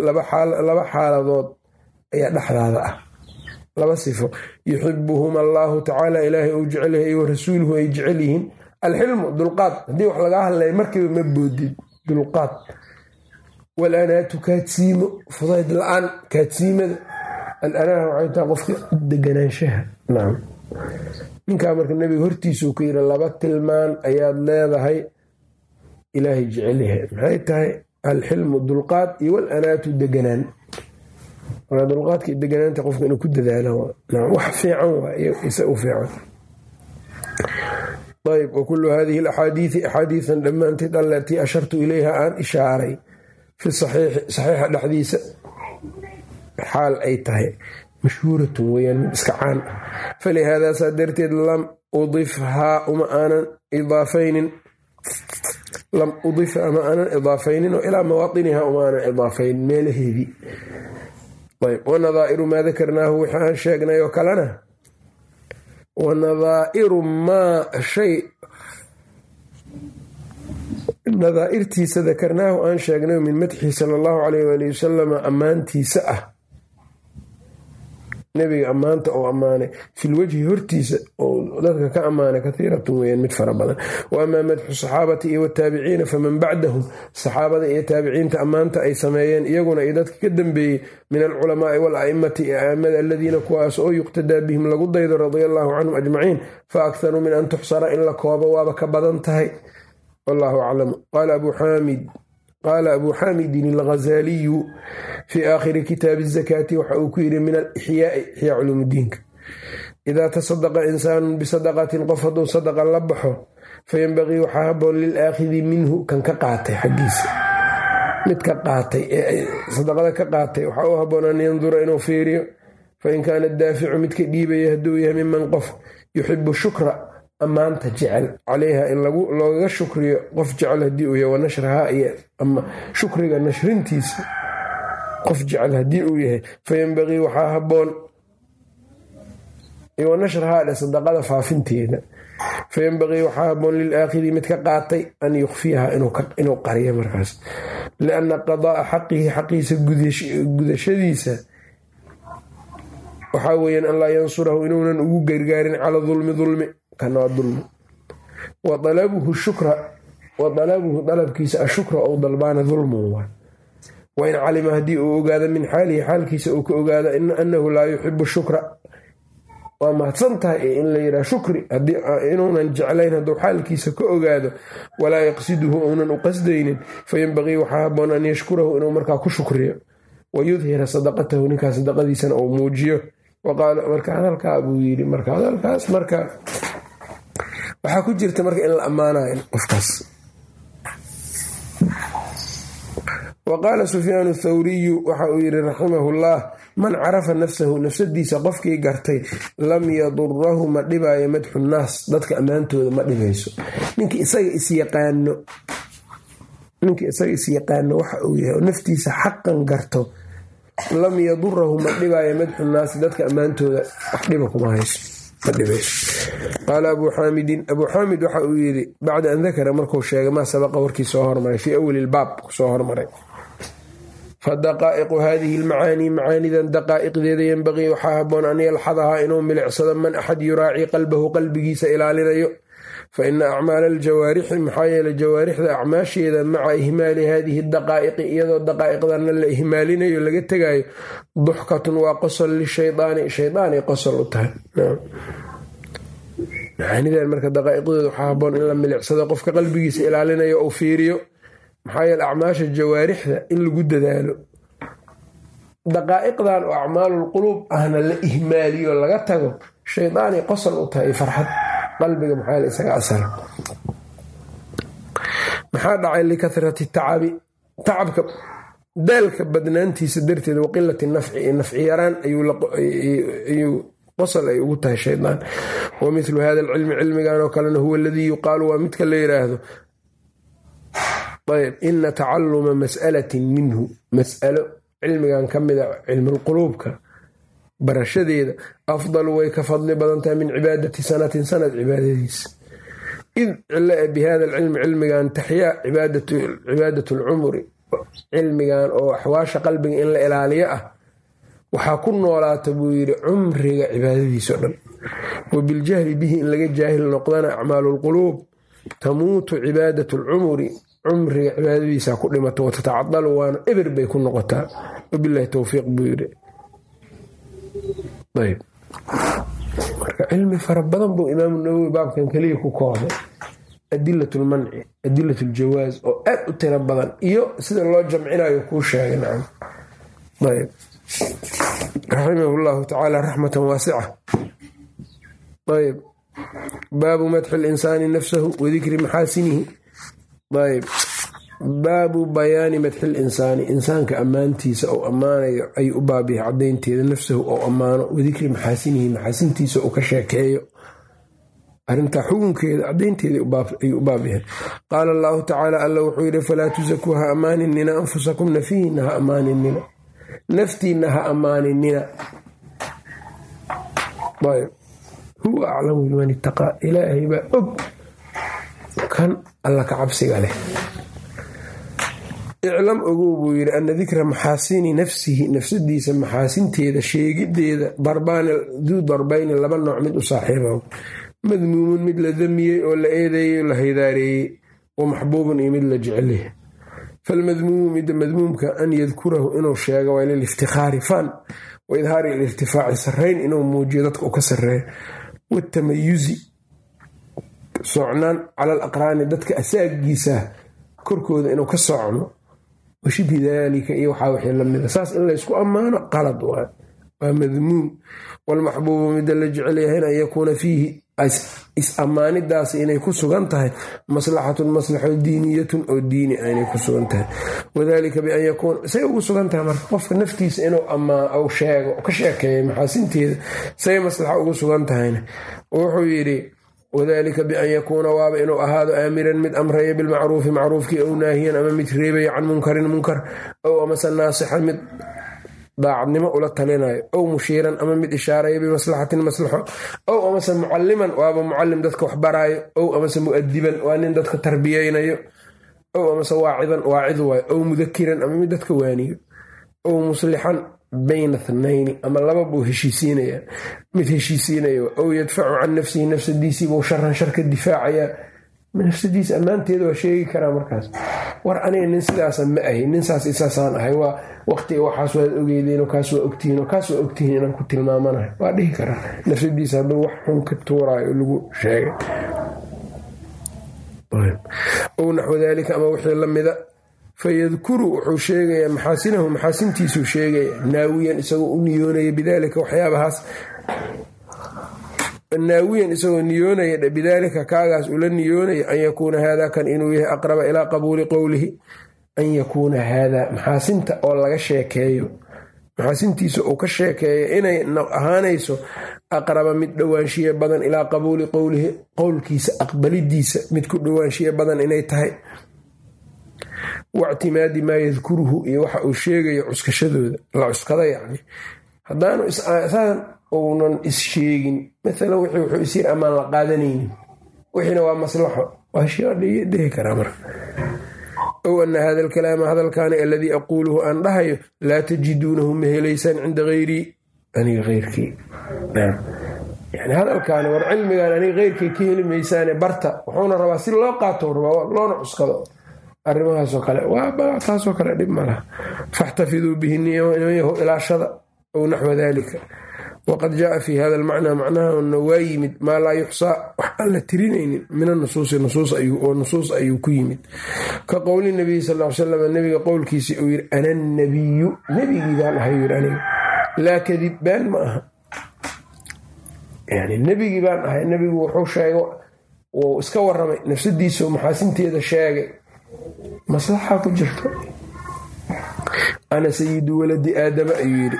laba xaaladood ayaa dhexdaada ah laba sifo. Yuxibuhuma allaahu tacaala ilaahay uu jecel wa rasuuluhu ay jecel yihiin. Alxilmu dulqaad. Haddii wax lagaa hadlaya markiiba ma boodid dulqaad. Walanaatu kaadsiimo fudayd la'aan kaadsiimada. Alanaha waxay tahay qofka deganaanshaha. Nacam ninkaa marka nebiga hortiisuu ku yidhi laba tilmaan ayaad leedahay ilaahay jecel yahay. Maxay tahay? Alxilmu dulqaad iyo walanaatu deganaan markaa dulqaadka iyo deganaanta qofka inuu ku dadaalo wax fiican waa isa u fiican. Ayb wakulu hadihi alaxaadiidi axaadiidan dhammaanteed allatii ashartu ilayha aan ishaaray fi saxiixa dhexdiisa. Xaal ay tahay mashhuuratun weyaan mid iska caan. Ah falihaada saa darteed lam udifhaa uma aanan idaafaynin lam udifha ama aanan idaafaynin oo ilaa mawaatiniha uma aanan idaafaynin meelaheedii wanadaa'iru maa dakarnaahu wixii sheegnay oo kalena wanadaa'iru maa shay nadaa'irtiisa dakarnaahu aan sheegnay min madxii sala allahu calayh waali wasalama ammaantiisa ah nebiga ammaanta oo ammaanay filwejhi hortiisa oo dadka ka ammaanay kathiiratun weyaan mid fara badan. Wa amaa madxu saxaabati iyo wataabiciina faman bacdahum saxaabada iyo taabiciinta ammaanta ay sameeyeen iyaguna iyo dadka ka dambeeyey min alculamaai wala'immati ee a'immada aladiina kuwaas oo yuqtadaa bihim lagu daydo radia allahu canhum ajmaciin fa akharu min an tuxsara in la koobo waaba ka badan tahay. Wallahu aclam. Qaala abu xaamid qaala abu xaamidin alghazaliyu fii aakhiri kitaabi azakaati waxa uu ku yidhi min alixyaai ixyaa culuumudiinka idaa tasadaqa insaanun bisadaqatin qof hadduu sadaqa la baxo fayenbagii waxaa haboon lilaakhidi minhu kan ka qaatay xaggiisa mid ka qaatay sadaqada ka qaatay waxaa u haboon an yandura inuu fiiriyo fain kaana daaficu midka dhiibaya hadduu yahay miman qof yuxibu shukra ammaanta jecel calayha in loogaga shukriyo qof jecel haddii uu yahay wanashrahaa iyo shukriga nashrintiisa qof jecel haddii uu yahay. Fayenbagii waxaa haboon wanashrahaa dhe sadaqada faafinteeda. Fayenbagii waxaa haboon lilaakhidi mid ka qaatay an yukhfiyaha inuu qariyo markaas. Lianna qadaaa xaqihi xaqiisa gudashadiisa. Waxaa weeyaan an laa yansurahu inuunan ugu gargaarin cala dulmi dulmi kana waa dulmi wa dalabuhu shukra wa dalabuhu dalabkiisa ashukra ou dalbaana dulmun waa wain calima haddii uu ogaado min xaalihi xaalkiisa uu ka ogaado anahu laa yuxibu shukra. Waa mahadsan tahay in la yidhaha shukri inuunan jeclayn hadduu xaalkiisa ka ogaado walaa yaqsiduhu uunan u qasdaynin fayenbagii waxaa haboon an yashkurahu inuu markaa ku shukriyo. Wa yudhira sadaqatahu ninkaa sadaqadiisana uu muujiyo. Marka hadalkaa buu yidhi marka hadalkaas marka waxaa ku jirta marka in la ammaanayo qofkaas. Wa qaala sufyaan thawriyu waxa uu yidhi raximahu llah man carafa nafsahu nafsadiisa qofkii gartay lam yadurahu ma dhibaayo madxu nnaas dadka ammaantooda ma dhibayso. Ninkii isaga isyaqaano ninkii isaga isyaqaano waxa uu yahay oo naftiisa xaqan garto lam yadurahu ma dhibaayo madxu nnaasi dadka ammaantooda wax dhiba kuma hayso qaala abuu xaamidin abuu xaamid waxa uu yidhi bacda an dakara markuu sheegay maa sabaqa warkii soo hormaray fii awali ilbaab ku soo hormaray. Fa daqaa'iqu haadihi almacaanii macaanidan daqaa'iqdeeda yenbaqii waxaa haboon an yalxadahaa inuu milicsado man axad yuraacii qalbahu qalbigiisa ilaalinayo. Fa ina acmaala aljawaarixi maxaa yeele jawaarixda acmaasheeda maca ihmaali haadihi daqaa'iqi iyadoo daqaa'iqdana la ihmaalinayo laga tegaayo duxkatun waa qosol lishaydaani shaydaanay qosol u tahay macaanidan marka daqaa'iqdooda waxaa haboon in la milicsado qofka qalbigiisa ilaalinayo uu fiiriyo. Maxaa yeele acmaasha jawaarixda in lagu dadaalo. Daqaa'iqdan oo acmaalulquluub ahna la ihmaaliyo laga tago shaydaanay qosol u tahay farxad. Qalbiga maxaa isaga asala maxaa dhacay likahrati tacabi tacabka daalka badnaantiisa darteed waqilati nafci nafci yaraan ayuu qosol ay ugu tahay shaydaan wa milu hada alcilmi cilmigan oo kalena huwa aladii yuqaalu waa midka la yiraahdo. Ayb ina tacaluma mas'alatin minhu. Mas'alo cilmigan ka mida cilmulquluubka barashadeeda afdalu way ka fadli badan tahay min cibaadati sanatin sanad cibaadadiisa id cilo e bi hada alcilmi cilmigan taxyaa cibaadat lcumri cilmigan oo axwaasha qalbiga in la ilaaliyo ah waxaa ku noolaata buu yidhi cumriga cibaadadiisao dhan. Wa biljahli bihi in laga jaahil noqdana acmaalu lquluub tamuutu cibaadat lcumri cumriga cibaadadiisa ku dhimato watatacadalu waana eber bay ku noqotaa. Wabilahi towfiiq buu yidhi. Marka cilmi fara badan buu imaamu nawowi baabkan keliya ku kooday adilat lmanci adilat ljawaaz oo aad u tiro badan iyo sida loo jamcinayo kuu sheegay raximah llahu tacaala raxmatan waasica ayb baabu madxi linsaani nafsahu wadikri maxaasinihi ayb baabu bayaani madxi linsaani insaanka ammaantiisa ou ammaanayo ay u baabiya cadaynteeda nafsahu ou ammaano wadikri maxaasinihi maxaasintiisa uu ka sheekeeyo. Arintaa xukunkeeda cadaynteeda ay u baabyahay qaala allaahu tacaala alla wuxuu yidhi falaa tusakuu ha ammaaninina anfusakum nafihiina ha ammaaninina naftiina ha ammaaninina huwa aclamu biman itaqaa ilaahay baa og kan alla ka cabsiga leh. Iclam ogow buu yidhi ana dikra maxaasini nafsihi nafsadiisa maxaasinteeda sheegideeda duu darbayni laba nooc mid u saaxiiba madmuumun mid la damiyey oo la eedeeyey la haydaareeyey wa maxbuubun iyo mid la jecelyahay falmadmuumu midda madmuumka an yadkurahu inuu sheego waa liliftikhaari fan wa idhaari sarrayn inuu muujiyo dadka u ka sarreeyo watamayuzi socnaan cala al aqraani dadka asaagiisa korkooda inuu ka socno wa shibhi daalika iyo waxaa wixii lamida saas in laysku ammaano qalad waa waa madmuum walmaxbuubu midda la jecel yahayna an yakuuna fiihi is-ammaanidaasi inay ku sugan tahay maslaxatun maslaxo diiniyatun oo diini ah ku sugan tahay. Wadalika bian yakuuna say ugu sugan tahay marka qofka naftiisa inuu ammaa sheego ka sheekeeya maxaasinteeda say maslaxo ugu sugan tahayna. Wuxuu yidhi wadalika bian yakuuna waaba inuu ahaado aamiran mid amraya bilmacruufi macruufkii ow naahiyan ama mid reebaya can munkarin munkar ow amase naasixan mid daacadnimo ula talinayo ow mushiiran ama mid ishaaraya bimaslaxatin maslaxo. Ow amase mucaliman waaba mucalim dadka wax baraayo. Ow amase muadiban waa nin dadka tarbiyeynayo ow amase waacidan waacid waayo. Ow mudakiran ama mid dadka waaniyo. Ow muslixan bayna thnayni ama laba buu heshiisiinaya mid heshiisiinayo ow yadfacu can nafsihi nafsadiisiibuu sharan shar ka difaacayaa nafsadiisa ammaanteeda waa sheegi karaa markaas. War aniga nin sidaasa ma ahi nin saas isaasaan ahay waa waqtiga waxaas waad ogeydeen kaas waa ogtihiin kaas waa ogtihiin inaan ku tilmaamanahay waa dhihi karaa nafsadiisa hadduu wax xun ka tuuraayo lagu sheegay. Ow naxwu daalika ama wixii lamida fayadkuru wuxuu sheegayaa maxaasinahu maxaasintiisuu sheegaya naawiyan isagoo u niyoonaya bidaalika waxyaabahaas naawiyan isagoo niyoonaya bidaalika kaagaas ula niyoonaya an yakuuna haada kan inuu yahay aqraba ilaa qabuuli qowlihi an yakuuna haada maxaasinta oo laga sheekeeyo maxaasintiisa uu ka sheekeeyo inay ahaanayso aqraba mid dhowaanshiye badan ilaa qabuuli qowlihi qowlkiisa aqbalidiisa mid ku dhowaanshiye badan inay tahay wactimaadi maa yadkuruhu iyo waxa uu sheegayo cuskashadooda la cuskada saan uunan is-sheegin maalan wixii wuxuu isyir amaan la qaadanaynin. Wixiina waa maslaxo. Waa karaa marka. Ow ana hada alkalaama hadalkaani aladii aquuluhu aan dhahayo laa tajiduunahu ma helaysaan cinda hayrii aniga heyrkii yani hadalkaani war cilmigaan aniga heyrkay ka heli maysaane barta. Wuxuuna rabaa si loo qaato rabaa loona cuskado. Arrimahaasoo kale waa taasoo kale dhib malaha faxtafiduu bihi ilaashada ow naxwa dalika waqad jaaa fi hada almacnaa macnahana waa yimid maa laa yuxsaa wax aan la tirinaynin min anusuusi oo nusuus ayuu ku yimid ka qowli nabiyi sal l salam nabiga qowlkiisii uu yidhi ana nabiyu nebigii baan ahay yii aniga laa kadib been ma aha yani nebigii baan ahay nebigu wuxuu sheega wuu iska waramay nafsadiisa maxaasinteeda sheegay maslaxa ku jirto ana sayidu waladi aadama ayuu yidhi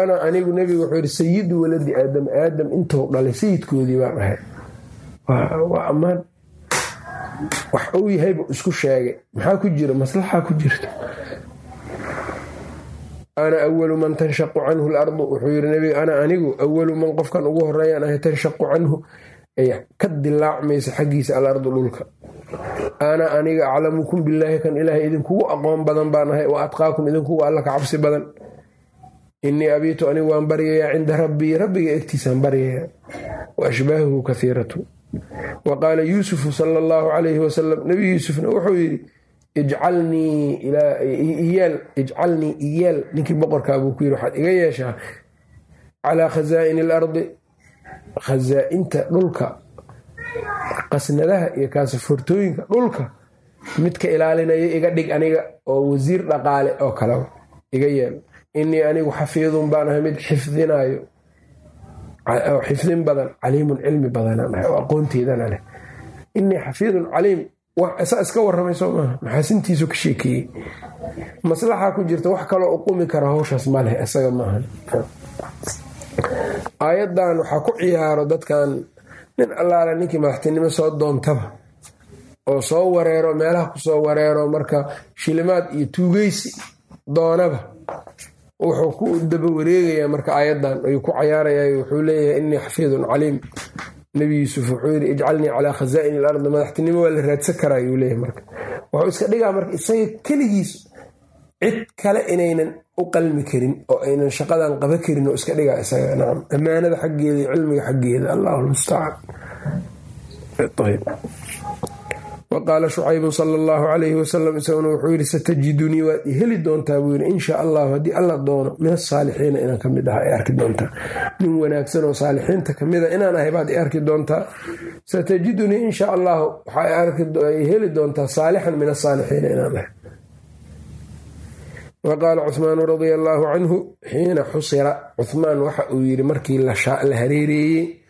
ana anigu nebigu wuxuu yidhi sayidu waladi aadam aadam intuu dhalay sayidkoodii baan ahay. Waa ammaan. Wax uu yahaybu isku sheegay. Maxaa ku jira? Maslaxa ku jirta. Ana awalu man tanshaqu canhu alardu wuxuu yidhi nebiga ana anigu awalu man qofkan ugu horeeyaan ahay tanshaqu canhu. Ka dilaacmaysa xaggiisa alardu dhulka. Ana aniga aclamukum bilaahi kan ilaahay idinkugu aqoon badan baan ahay wa atqaakum idinkugu alla ka cabsi badan inii abiitu anigu waan baryayaa cinda rabbii rabbiga egtiisaan baryayaa wa ashbaahuhu kahiiratu wa qaala yuusufu sala allahu calayhi wasalam nebi yuusufna wuxuu yidhi ijcalnii iyaal ijcalnii iyaal ninkii boqorkaabuu ku yidhi waxaad iga yeeshaa calaa khasaa'ini alardi khasaa'inta dhulka qasnadaha iyo kaasafortooyinka dhulka midka ilaalinaya iga dhig aniga oo wasiir dhaqaale oo kale iga yeel inii anigu xafiidun baan ahay mid xifdinayo oo xifdin badan caliimun cilmi badanaan leh. Inii xafiidun caliim saa iska warramay soo maxaasintiisu ka sheekeeyey. Maslaxa ku jirta wax kaloo uqumi kara hawshaas ma leh isaga maaha aayadan waxaa ku ciyaaro dadkan nin allaale ninkii madaxtinimo soo doontaba oo soo wareero meelaha ku soo wareero marka shilimaad iyo tuugeysi doonaba wuxuu ku daba wareegayaa marka aayadan ayuu ku cayaaraya wuxuu leeyahay inii xafiidun caliim. Nebi yuusuf wuxuu yidhi ijcalnii calaa khazaa'ini il ardi madaxtinimo waa la raadsan karaa ayuu leeyahay marka. Wuxuu iska dhigaa marka isaga keligiis cid kale inaynan u qalmi karin oo aynan shaqadan qaba karin oo iska dhigaa isaga. Nacam ammaanada xaggeeda iyo cilmiga xaggeeda allahu lmustacaan waqaala shucaybun sala allahu calayhi wasalam isaguna wuxuu yidhi satajidunii waad heli doontaa buu yidhi. Insha allahu haddii alla doono min asaalixiina inaan ka mid aha arki doontaa. Nin wanaagsan oo saalixiinta kamida inaan ahay baad i arki doontaa. Satajidunii insha allahu waxay heli doontaa saalixan min asaalixiina inaan ahay. Wa qaala cuhmaanu radia allaahu canhu xiina xusira. Cuhmaan waxa uu yidhi markii la hareereeyey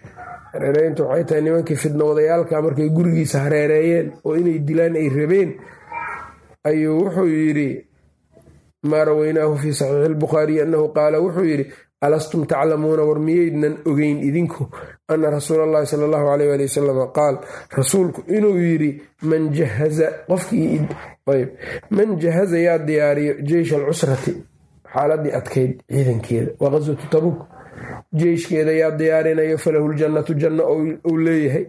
hareereyntu waxay tahay nimankii fidnowdayaalka markay gurigiisa hareereeyeen oo inay dilaan ay rabeen ayuu wuxuu yidhi maa rawaynaahu fii saxiixi albukhaariyi annahu qaala wuxuu yidhi alastum taclamuuna war miyaydnan ogeyn idinku ana rasuula allahi sala allahu aleyh ali wasalam qaal rasuulku inuu yidhi man jahaza man jahaza yaa diyaariyo jeysha alcusrati xaaladii adkayd ciidankeeda waa qaswatu tabuk jeyshkeeda yaa diyaarinayo falahu ljannatu janno uu leeyahay.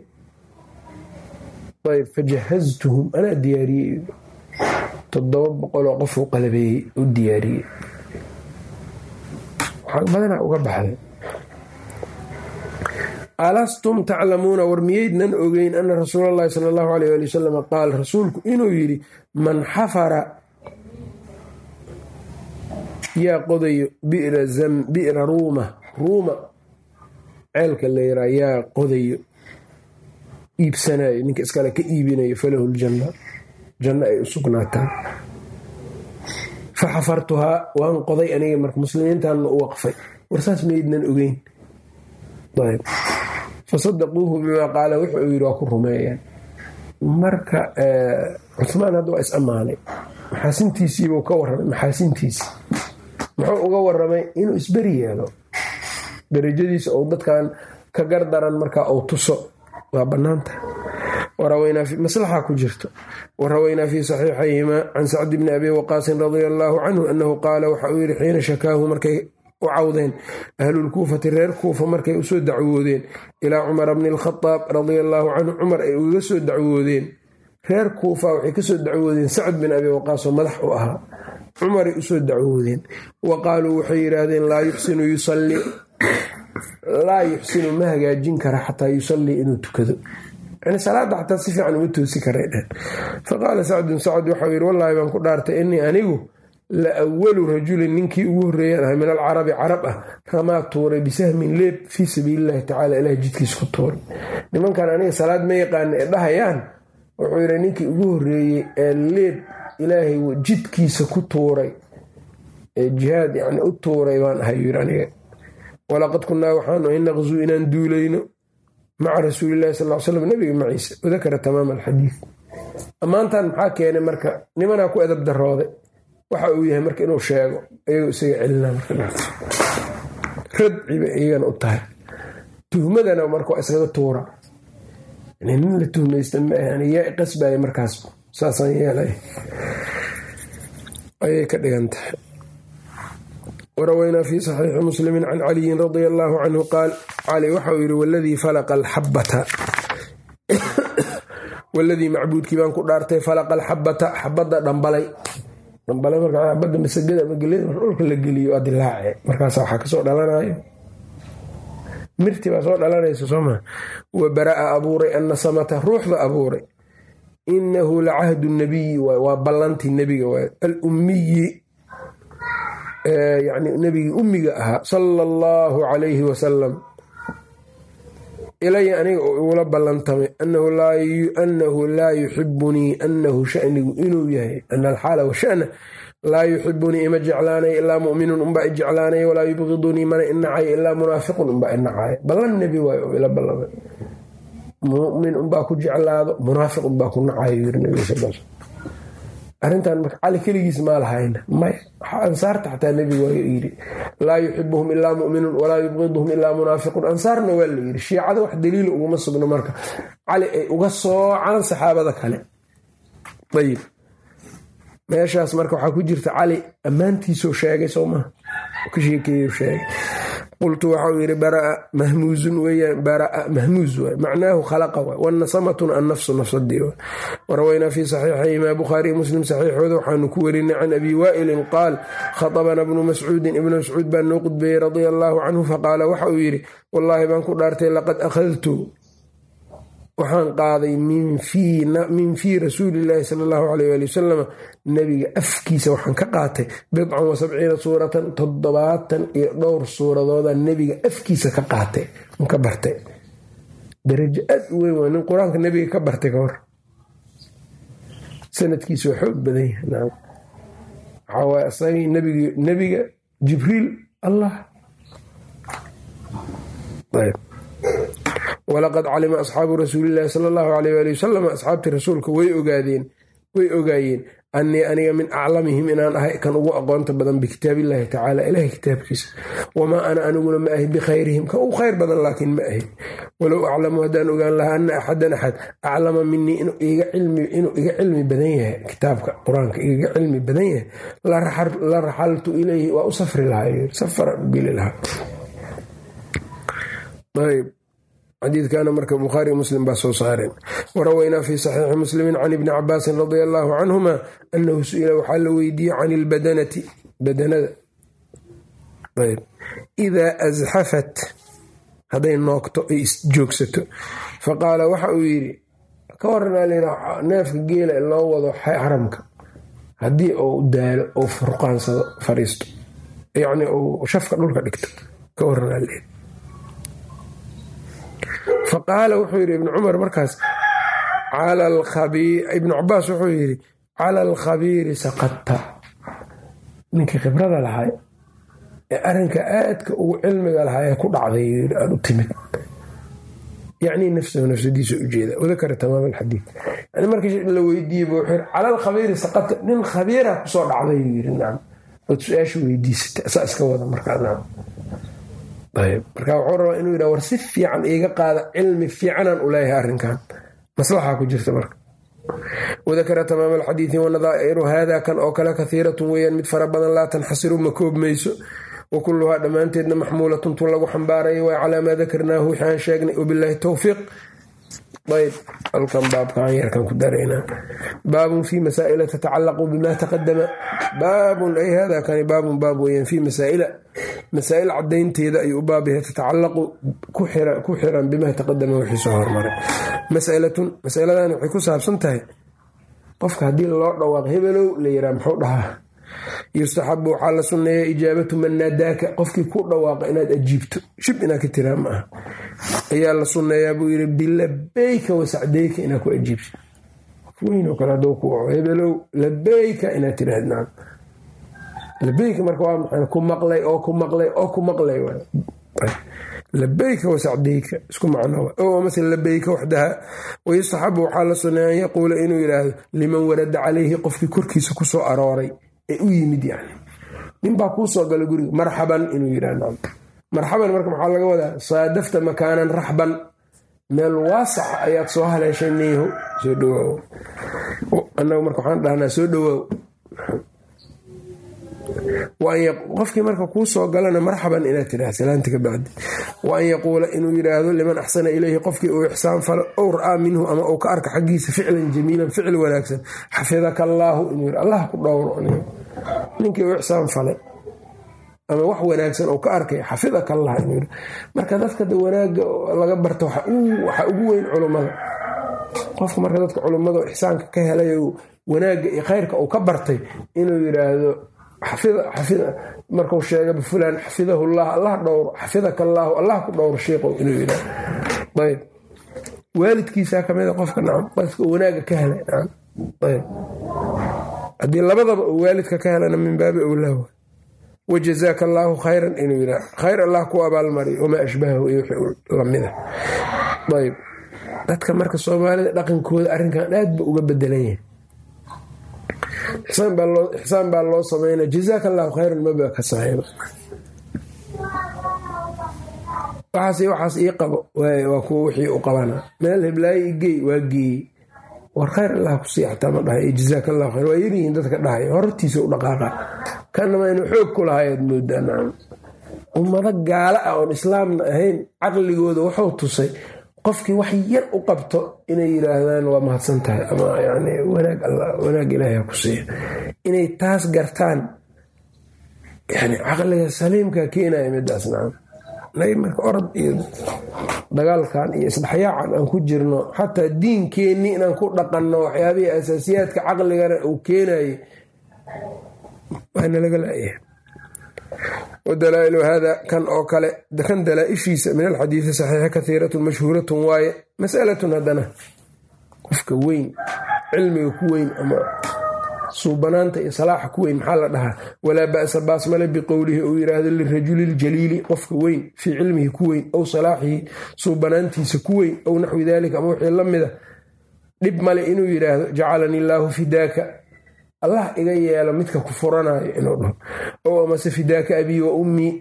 Ayb fajahaztuhum anaa diyaariyey? Toddoba boqoloo qofuu qalabeeyey u diyaariyey. Waxaa badanaa uga baxday. Alastum taclamuuna war miyaydnan ogeyn ana rasuula allahi sala allahu aleyh ali wasalam qaal rasuulku inuu yidhi man xafara yaa qodayo bi'ra ruuma ruuma. Ceelka layraa yaa qodayo iibsanayo ninka iskale ka iibinayo falahu ljanna janno ay u sugnaataan. Fa waan qoday aniga marka muslimiintaanna u waqfay. Warsaas maydnan ogeyn. Fasadaquuhu bimaa qaala wuxuu yidhi waa ku rumeeyaan. Marka cuhmaan hadda waa is ammaanay. Maxaasintiisiibuu ka warramay maxaasintiisi muxuu uga warramay inuu isberi yeelo darajadiisa ou dadkan ka gardaran markaa uu tuso. Waa bannaantahay maslaxa ku jirto. Warawaynaa fii saxiixayhimaa can sacdi bni abi waqaasin radia allaahu canhu annahu qaala waxa uu yidhi xiina shakaahu markay u cawdeen ahlulkuufati reer kuufa markay u soo dacwoodeen ilaa cumara bni alkhadaab radia allaahu canhu. Cumar ay ugaga soo dacwoodeen. Reer kuufa waxay ka soo dacwoodeen sacd bin abi waqaas madax u ahaa. Cumaray u soo dacwoodeen. Wa qaaluu waxay yidhaahdeen laa yuxsinu yusallii laa yuxsinu ma hagaajin kara xataa yusallii inuu tukado. Salaada xataa si fiican uma toosi karay dheh faqaala sacdun sacd waxau yidhi wallaahi baan ku dhaartay innii anigu la awalu rajulin ninkii ugu horreeyaan ahay min alcarabi carab ah ramaa tuuray bisahmin leeb fii sabiilillahi tacala ilaah jidkiisa ku tuuray. Nimankan aniga salaad ma yaqaana ee dhahayaan? Wuxuu yidhi ninkii ugu horreeyey ee leeb ilaahay jidkiisa ku tuuray ee jihaad yani u tuuray baan ahay yidhi aniga walaqad kunnaa waxaanu ahay naqzuu inaan duulayno maca rasuulillahi sal slam nabiga maciise wadakara tamaama alxadiid ammaantan maxaa keenay marka nimanaa ku edab darooday waxa uu yahay marka inuu sheego iyagoo isaga celina radciba iyagana u tahay. Tuhmadana marka waa tuura. Nin la tuhmaysta maahan yaa qasbaya markaas. Saasaan yeelay. Ayay ka dhigan tahay warawaynaa fi saxiixi muslimi can caliyin radia allaahu canhu qaal cali waxauu yidhi waladii falaqa alxabata waladii macbuudkii baan ku dhaartay falaqa alxabata xabadda dhambalay dhambalay marka xabadda masagada mar dhulka la geliyo waa dilaace markaas waxaa ka soo dhalanayo mirti baa soo dhalanaysa sooma wa bara'a abuuray annasamata ruuxda abuuray inahu la cahdu nabiyi waa ballantii nebiga waay alummiyi yani nebigii ummiga ahaa sala allahu calayhi wasalam ilaya aniga oo igula ballantamay annahu laa yuxibunii annahu shanigu inuu yahay ana alxaala washana laa yuxibunii ima jeclaanaya ilaa muminun unbaa i jeclaanaya walaa yubqidunii mana inacaya ilaa munaafiqun unbaa inacaya ballan nebi waay oo ila ballamay mumin unbaa ku jeclaado munaafiq unbaa ku nacayo yiri nabig arrintan marka cali keligiis maa lahayna maya ansaarta xataa nebiga waa yidhi laa yuxibuhum ilaa muminun walaa yubqiduhum ilaa munaafiqun ansaarna waa la yidhi shiicada wax daliila uguma sugno marka. Cali ay uga soocaan saxaabada kale. Ayib meeshaas marka waxaa ku jirta cali ammaantiisuu sheegay soo maha ka sheekeeyu sheegay qultu waxau yidhi baraa mahmuuzun weyaan baraa mahmuuz waay macnaahu khalaqa waay wanasamatun annafsu nafsadii waay. Warawaynaa fii saxiixayhimaa bukhaariy muslim saxiixooda waxaanu ku werinay can abi waa'ilin qaal khatabana bnu mascuudin ibnu mascuud baa noo qudbeeyey radia allaahu canhu faqaala waxa uu yidhi wallaahi baan ku dhaartay laqad akhadtu waxaan qaaday min fii rasuulillaahi sala allahu aleyh waali wasalam nebiga afkiisa waxaan ka qaatay. Bidcan wa suuratan toddobaatan iyo dhowr suuradooda nebiga afkiisa ka qaatay. Ka bartay. Darajo aad u weyn waa nin qur'aanka nebiga ka bartay ka hor. Sanadkiisa waa xoog badan yahay. Waxaa waay asagii nebiga jibriil allah walaqad calima asxaabu rasuulillahi sala allahu aleyh waali wasalam asxaabtii rasuulka way ogaadeen way ogaayeen annii aniga min aclamihim inaan ahay kan ugu aqoonta badan bikitaabillahi tacaala ilahay kitaabkiisa wamaa ana aniguna ma ahi bikhayrihim kan ugu khayr badan laakiin ma ahi walow aclamu haddaan ogaan lahaa ana axadan axad aclama minii inuu iga cilmi badan yahay kitaabka qur'aanka igaga cilmi badan yahay. La raxaltu ilayhi waa u safri lahaa safaraan u geli lahaa xadiidkana marka bukhaari muslim baa soo saareen warawaynaa fi saxiixi muslimin can ibni cabaasin radia allaahu canhuma annahu su'ila waxaa la weydiiyey can ilbadanati badanada. Idaa asxafat hadday noogto ay isjoogsato faqaala waxa uu yidhi ka waranaa neefka geela ee loo wado xaramka haddii uu daalo ou furqaansado fariisto. Yacni uu shafka dhulka dhigto. Ka waranaa faqaala wuxuu yidhi ibnu cumar markaas ibnu cabaas wuxuu yidhi cala alkhabiiri saqadta. Ninkii khibrada lahay ee arrinka aadka ugu cilmiga lahaa ee ku dhacday aad u timid. Yacnii nafsahu nafsadiisa ujeeda wadakara tamaam alxadiid yani markii la weydiiyey bu wuxuu yidhi cala alkhabiiri saqadta. Nin khabiira ku soo dhacday yuu yidhi nacam ood su'aasha weydiisata asaa iska wada markaa nacam marka wuxuu rabaa inuu yidha war si fiican iiga qaada cilmi fiicanaan u leeyahay arrinkan. Maslaxa ku jirta marka. Wadakara tamaam alxadiidi wanadaa'iru haada kan oo kale kahiiratun weeyaan mid fara badan laa tanxasiru ma koobmayso. Wa kulluhaa dhammaanteedna maxmuulatun tun lagu xambaaraya waa calaa maa dakarnaahu wixii aan sheegnay wabilaahi towfiiq ayb halkan baabkaan yarkan ku daraynaa baabun fii masaa'ila tatacallaqu bima taqadama baabun ay hada kani baabun baab weyaan fii masaa'ila masaa'il cadaynteeda ayuu u baab tatacallaqu ku xiran bimaa taqadama wixii soo hormaray masalatun masaladan waxay ku saabsan tahay. Qofka haddii loo dhawaaq hebelow la yiraa muxuu dhahaa. Yustaxabu waxaa la sunneeya ijaabatu man naadaaka. Qofkii ku dhawaaqa inaad ajiibto. Shib inaad ka tiraa ma aha ayaa la sunneeyaa buu yidhi bilabeyka wasacdeyka inaad ku ajiibto weynoo kale hadduu ku waco hebelow labeyka inaad tiraahd labeyka marka waa maxay ku maqlay oo ku maqlay oo ku maqlay labeyka wasacdeyka isku macno o mase labeyka waxdaha wayustaxabu waxaa la sunneeya an yaquula inuu yidhaahdo liman warada calayhi qofkii korkiisa ku soo arooray ee u yimid yani. Ninbaa kuu soo gala guriga marxaban inuu yidhahdo marxaban marka maxaa laga wadaa? Saadafta makaanan raxban. Meel waasaca ayaad soo haleeshay niyaho soo dhawaaw annagu marka waxaan dhahnaa soo dhawaaw qofkii marka kuu soo galana marxaban inaad tiraa salaanta ka bacdi. Wa an yaquula inuu yidhaahdo liman axsana ilayhi qofkii uu ixsaan falo ow ra'aa minhu ama uu ka arka xaggiisa ficlan jamiilan ficil wanaagsan. Xafidaka allaahu inuu yidhi. Allah ku dhowro. Ninkii uu ixsaan falay ama wax wanaagsan uu ka arkay xafidaka allah inuu marka dadka wanaaga laga barta waxa ugu weyn culummada qofka marka dadka culummada ixsaanka ka helay wanaagga iyo khayrka uu ka bartay inuu yidhaahdo marku sheega fulan xafidahu llah allah dhowro xafidaka allaahu allah ku dhowro shiiqow inuu yidhaah ayb. Waalidkiisaa kamida qofka nacam qofka wanaaga ka helay nacam ayb. Haddii labadaba uu waalidka ka helana min baabi owlaawa wajazaaka allaahu khayran inuu yidhaa khayr allah ku abaalmariyo wamaa ashbahahu iyo wixii lamida ayb dadka marka soomaalida dhaqankooda arrinkan aad ba uga bedelan yahay. Ixsaan baa loo sameynaa jazaaka allahu khayran maba ka saxiiba waxaas waxaas ii qabo waa kuwa wixii u qabana. Meel heblaayo igey waa geeyey. War khayr allah ku sii xataa dhahay. Jazaaka allahu khayr waa yaryihiin dadka dhahay. Hortiisa u dhaqaaqa kanama inuu xoog ku lahayaad ummado gaala ah oon islaamna ahayn caqligooda wuxuu tusay qofkii wax yar u qabto inay yidhaahdaan waa mahadsan tahay. Ama yani wanaag ilaahay ku siiya inay taas gartaan yani caqliga saliimka keenaya midaas nacam marka orod iyo dagaalkan iyo isdhexyaacan aan ku jirno xataa diinkeenni inaan ku dhaqanno waxyaabihii asaasiyaadka caqligana uu keenaye waana laga laayahay wadalaa'ilu hada kan oo kale kan dalaa-ishiisa min alxadiidi saxiixa kahiiratun mashhuuratun waaye masalatun haddana qofka weyn cilmiga ku weyn ama suubanaanta iyo salaaxa ku weyn maxaa la dhahaa? Walaa ba'sa baas male biqowlihi uu yidhaahdo lirajuli ljaliili qofka weyn fii cilmihi ku weyn ow salaaxihi suubanaantiisa ku weyn ow naxwi dalika ama wixii la mida dhib male inuu yidhaahdo jacalanii illaahu fidaaka allah iga yeelo midka ku furanayo inuu dhaho ow amase fidaaka abii wa ummii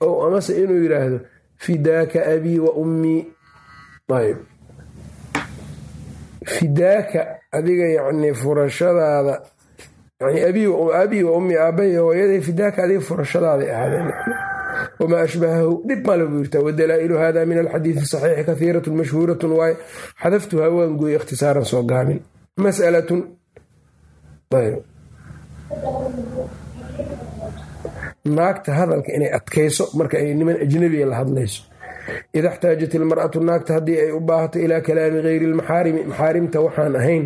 ow amase inuu yidhaahdo fidaaka abii wa ummii ayb fidaaka adiga yacni furashadaada abii wa ummii aabbahi hooyaday fidaaka adiga furashadaaday ahaadeen. Wamaa ashbahahu dhib male buu yirtaa wadalaa'ilu hada min alxadiidi saxiixi kahiiratun mashhuuratun waaye xadaftuhaa waan gooye ikhtisaaran soo gaabin masalatun naagta hadalka inay adkayso marka ay niman ajnabiga la hadlayso. Ida xtaajat ilmar'atu naagta haddii ay u baahato ilaa kalaami gayri lmaxaarimi maxaarimta waxaan ahayn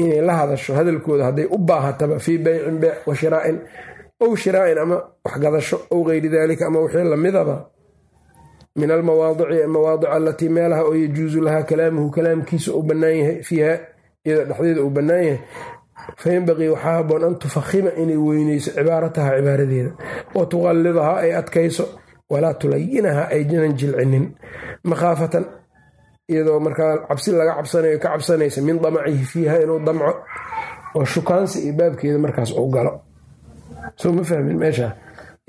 inay la hadasho hadalkooda hadday u baahataba fii beycin beec wa shiraa'in ow shiraa'in ama waxgadasho ow gayri dalika ama wixii lamidaba min almawaadici mawaadic alatii meelaha oo yajuusu lahaa kalaamuhu kalaamkiisa uu bannaan yahay fiiha iyada dhexdeeda uu bannaan yahay fayanbaqii waxaa haboon an tufahima inay weyneyso cibaarataha cibaaradeeda. Wa tuqallidahaa ay adkayso walaa tulayinaha aynan jilcinin. Makhaafatan iyadoo markaa cabsi laga cabsanayo ka cabsanaysa min damacihi fiiha inuu damco. Oo shukaansi iyo baabkeeda markaas uu galo. Soo ma fahmin meesha?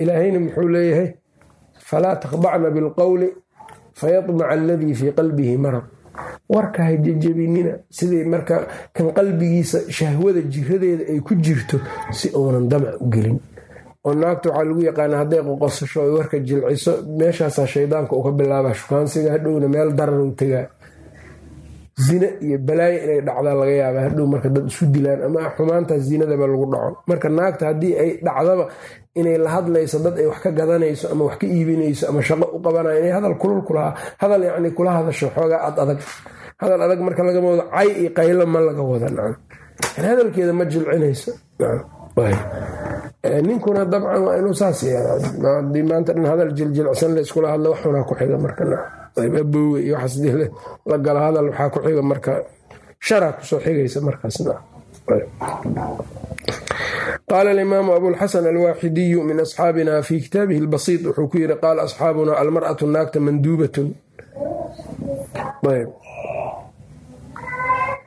Ilaahayna muxuu leeyahay falaa takhdacna bilqowli fayadmaca aladii fii qalbihi marad warka ha sidii marka kan qalbigiisa shahwada jiradeeda ay ku jirto si uunan damac u gelin. Oo naagta waxaa lagu yaqaana hadday qoqosasho ay warka jilciso meeshaasaa shaydaanka uu ka bilaaba shukaansiga hadhowna meel darar u tegaa zine iyo balaayo inay dhacdaa laga yaaba hadhow marka dad isu dilaan ama xumaantaas zinadaba lagu dhaco. Marka naagta haddii ay dhacdaba inay la hadlayso dad ay wax ka gadanayso ama wax ka iibinayso ama shaqo u qabanayo inay hadal kulul kulaha hadal yacni kula hadasho xoogaa ad adag hadal adag marka lagama wado cay iyo qaylo ma laga wada hadalkeeda ma jilcinayso. Ninkuna dabcan waa inuu saas yeelaa. Maanta dhan hadal jiljilcsan la iskula hadla waxunaa ku xiga marka aboowe iyo waxaas la gala hadal waxaa ku xiga marka sharaa ku soo xigaysa markaasna qaala alimaamu abulxasan alwaaxidiyu min asxaabina fi kitaabihi albasiid wuxuu ku yidhi qaala asxaabuna almar'atu naagta manduubatun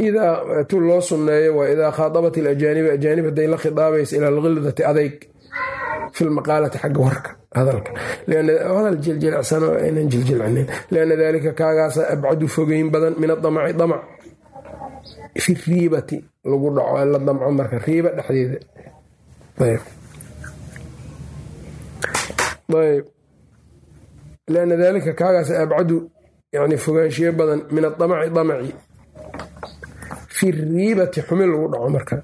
idaa tu loo sunneeyo waa idaa khaadabat ilajaaniba ajaanib hadday la khidaabaysa ila alkhildati adayg fi lmaqaalati xagga warka hadalka hadal jiljilcsano aynan jiljilcinin lianna dalika kaagaasa abcadu fogeyn badan min adamaci damac fi riibati lagu dhaco la damco marka riiba dhexdeeda lianna dalika kaagaasa abcadu yani fogaanshiyo badan min adamaci damaci fi riibati xumi lagu dhaco marka.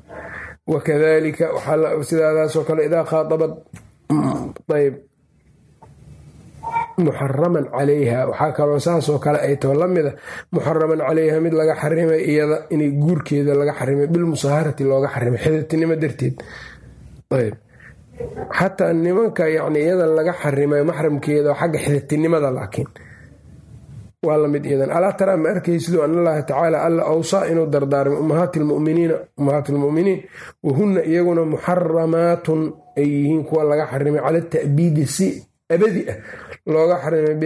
Wakadalika sidaadaasoo kale idaa khaaabad ayb muxaraman calayha waxaa kaloo saasoo kale ay tao lamida muxaraman calayha mid laga xarimay iyada inay guurkeeda laga xarimay bilmusaharati looga xarimay xidatinimo darteed. Ayb. Xataa nimanka yani iyada laga xarimay maxramkeeda xagga xidatinimada laakiin waa la mid iyadan alaa taraa ma arkaysido an allaha tacaala alla awsaa inuu dardaarmay ummahaati lmuminiina ummahaati lmuminiin wahunna iyaguna muxaramaatun ay yihiin kuwa laga xarimay cala ta'biidi si abadi ah looga xarimay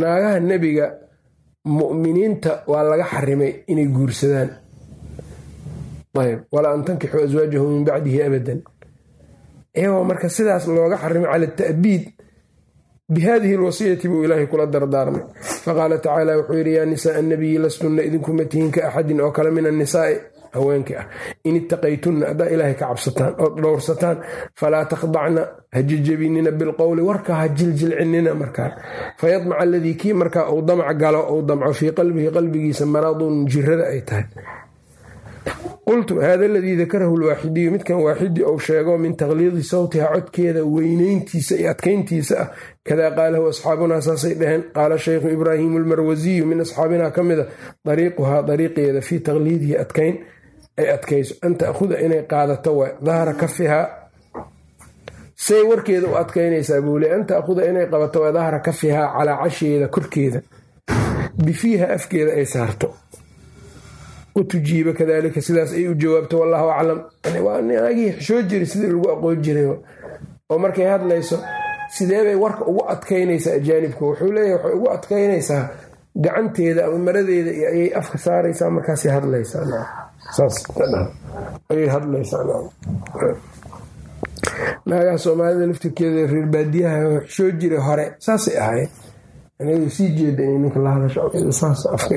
naagaha nebiga mu'miniinta waa laga xarimay inay guursadaan. Walaa an tankixuu aswaajahu min bacdihi abadan. Iyagoo marka sidaas looga xarimay cala ta'biid bihadihi lwasiyati buu ilaahay kula dardaarmay faqaala tacaala wuxuu yidhi yaa nisaaa annabiyi lastunna idinkuma tihiin ka axadin oo kale min annisaai haweenka ah in ittaqaytunna haddaa ilaahay ka cabsataan ood dhowrsataan falaa takhdacna ha jijabinina bilqowli warka ha jiljilcinina markaa fayadmaca aladii kii markaa uu damac galo uu damco fii qalbihi qalbigiisa maradun jirada ay tahay qultu hada aladii dakarahu lwaaxidiyu midkan waaxidi ou sheego min takliidi sawtiha codkeeda weyneyntiisa iyo adkayntiisa ah. Kadaa qaalahu asxaabunaa saasay dhaheen. Qaala shaykhu ibraahimu almarwasiyu min asxaabinaa ka mida dariiquhaa dariiqeeda fii takliidihi adkayn ay adkayso. An ta'khuda inay qaadato waa dahra kafihaa. Say warkeeda u adkaynaysaa buule an ta'khuda inay qabato waa dahra kafihaa calaa casheeda korkeeda bifiiha afkeeda ay saarto utujiiba kadalika sidaas ay u jawaabto wallahu aclam. Waa naagii xishoo jiri sidii lagu aqoon jiray oo markay hadlayso sideebay warka ugu adkaynaysaa ajaanibka wuxuu leeyahy waxay ugu adkaynaysaa gacanteeda ama maradeeda ayay afka saaraysaa hadlaysaa. Naagaha soomaalida laftirkeeda reer baadiyaha xishoo jira hore saasay ahayd aniga sii jeeda inay ninka la hadasho afka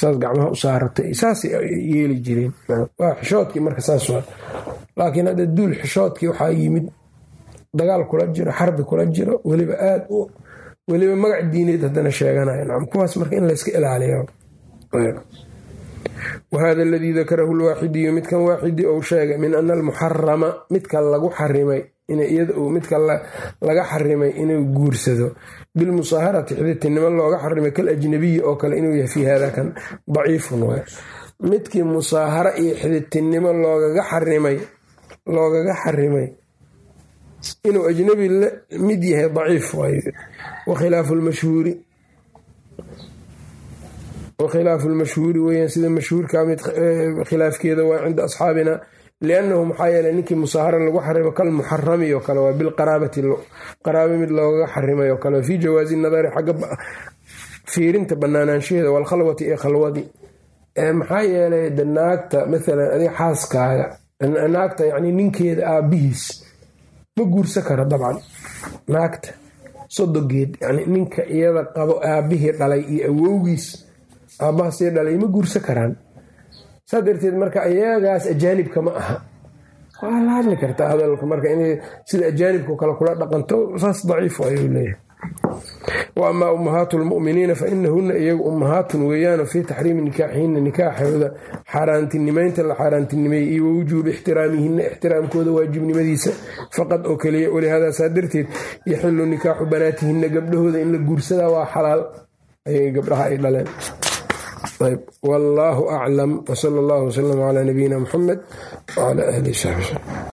saas gacmaha u saaratay saasay yeeli jireen. Waa xishoodkii marka saas waa. Laakiin hadda duul xishoodkii waxaa yimid dagaal kula jiro xarbi kula jiro weliba aad u weliba magac diineed haddana sheeganaya nacam kuwaas marka in layska ilaaliyo. Wahada aladii dakarahu lwaaxidiyu midkan waaxidi ou sheegay min ana almuxarama midka lagu xarimay midka laga xarimay inuu guursado. Bilmusaaharati xiditinimo looga xarimay kal ajnabiyi oo kale inuu yahay fii hada kan daciifun waay. Midkii musaaharo iyo xiditinimo loogaga xarimay loogaga xarimay inuu ajnabi mid yahay daciif waay. Wakhilaafu lmashhuuri wakhilaafu lmashhuuri weyaan sida mashhuurka mid khilaafkeeda waa cinda asxaabina liannahu maxaa yeeley ninkii musaahara lagu xarimo kal muxarami oo kale waa bilqaraabati qaraabo mid loogaga xarimay oo kale fii jawaazi nadari xagga fiirinta banaanaanshaheeda walkhalwati ee khalwadi maxaa yeelay de naagta maalan adiga xaaskaaga naagta yani ninkeeda aabihiis ma guursa karo dabcan naagta sodogeed yani ninka iyada qabo aabihii dhalay iyo awowgiis aabbaha sii dhalay ma guursa karaan saa darteed marka ayagaas ajaanibka ma aha. Waa la hadli kartaa hadalka marka inay sida ajaanibka kale kula dhaqanto saas daciif ayuu leeyahay. Wa amaa ummahaatu lmu'miniina fa inahunna iyagu ummahaatun weeyaano fii taxriimi nikaaxihina nikaaxooda xaaraantinimeynta la xaaraantinimeeyey iyo wawujuubi ixtiraamihina ixtiraamkooda waajibnimadiisa faqad oo keliya walihadaasaa darteed yaxilu nikaaxu banaatihina gabdhahooda in la guursadaa waa xalaal. Ayay gabdhaha ay dhaleen wallaahu aclam wsala allahu wsalam calaa nabiyina muxamed wcala aalihi saxbi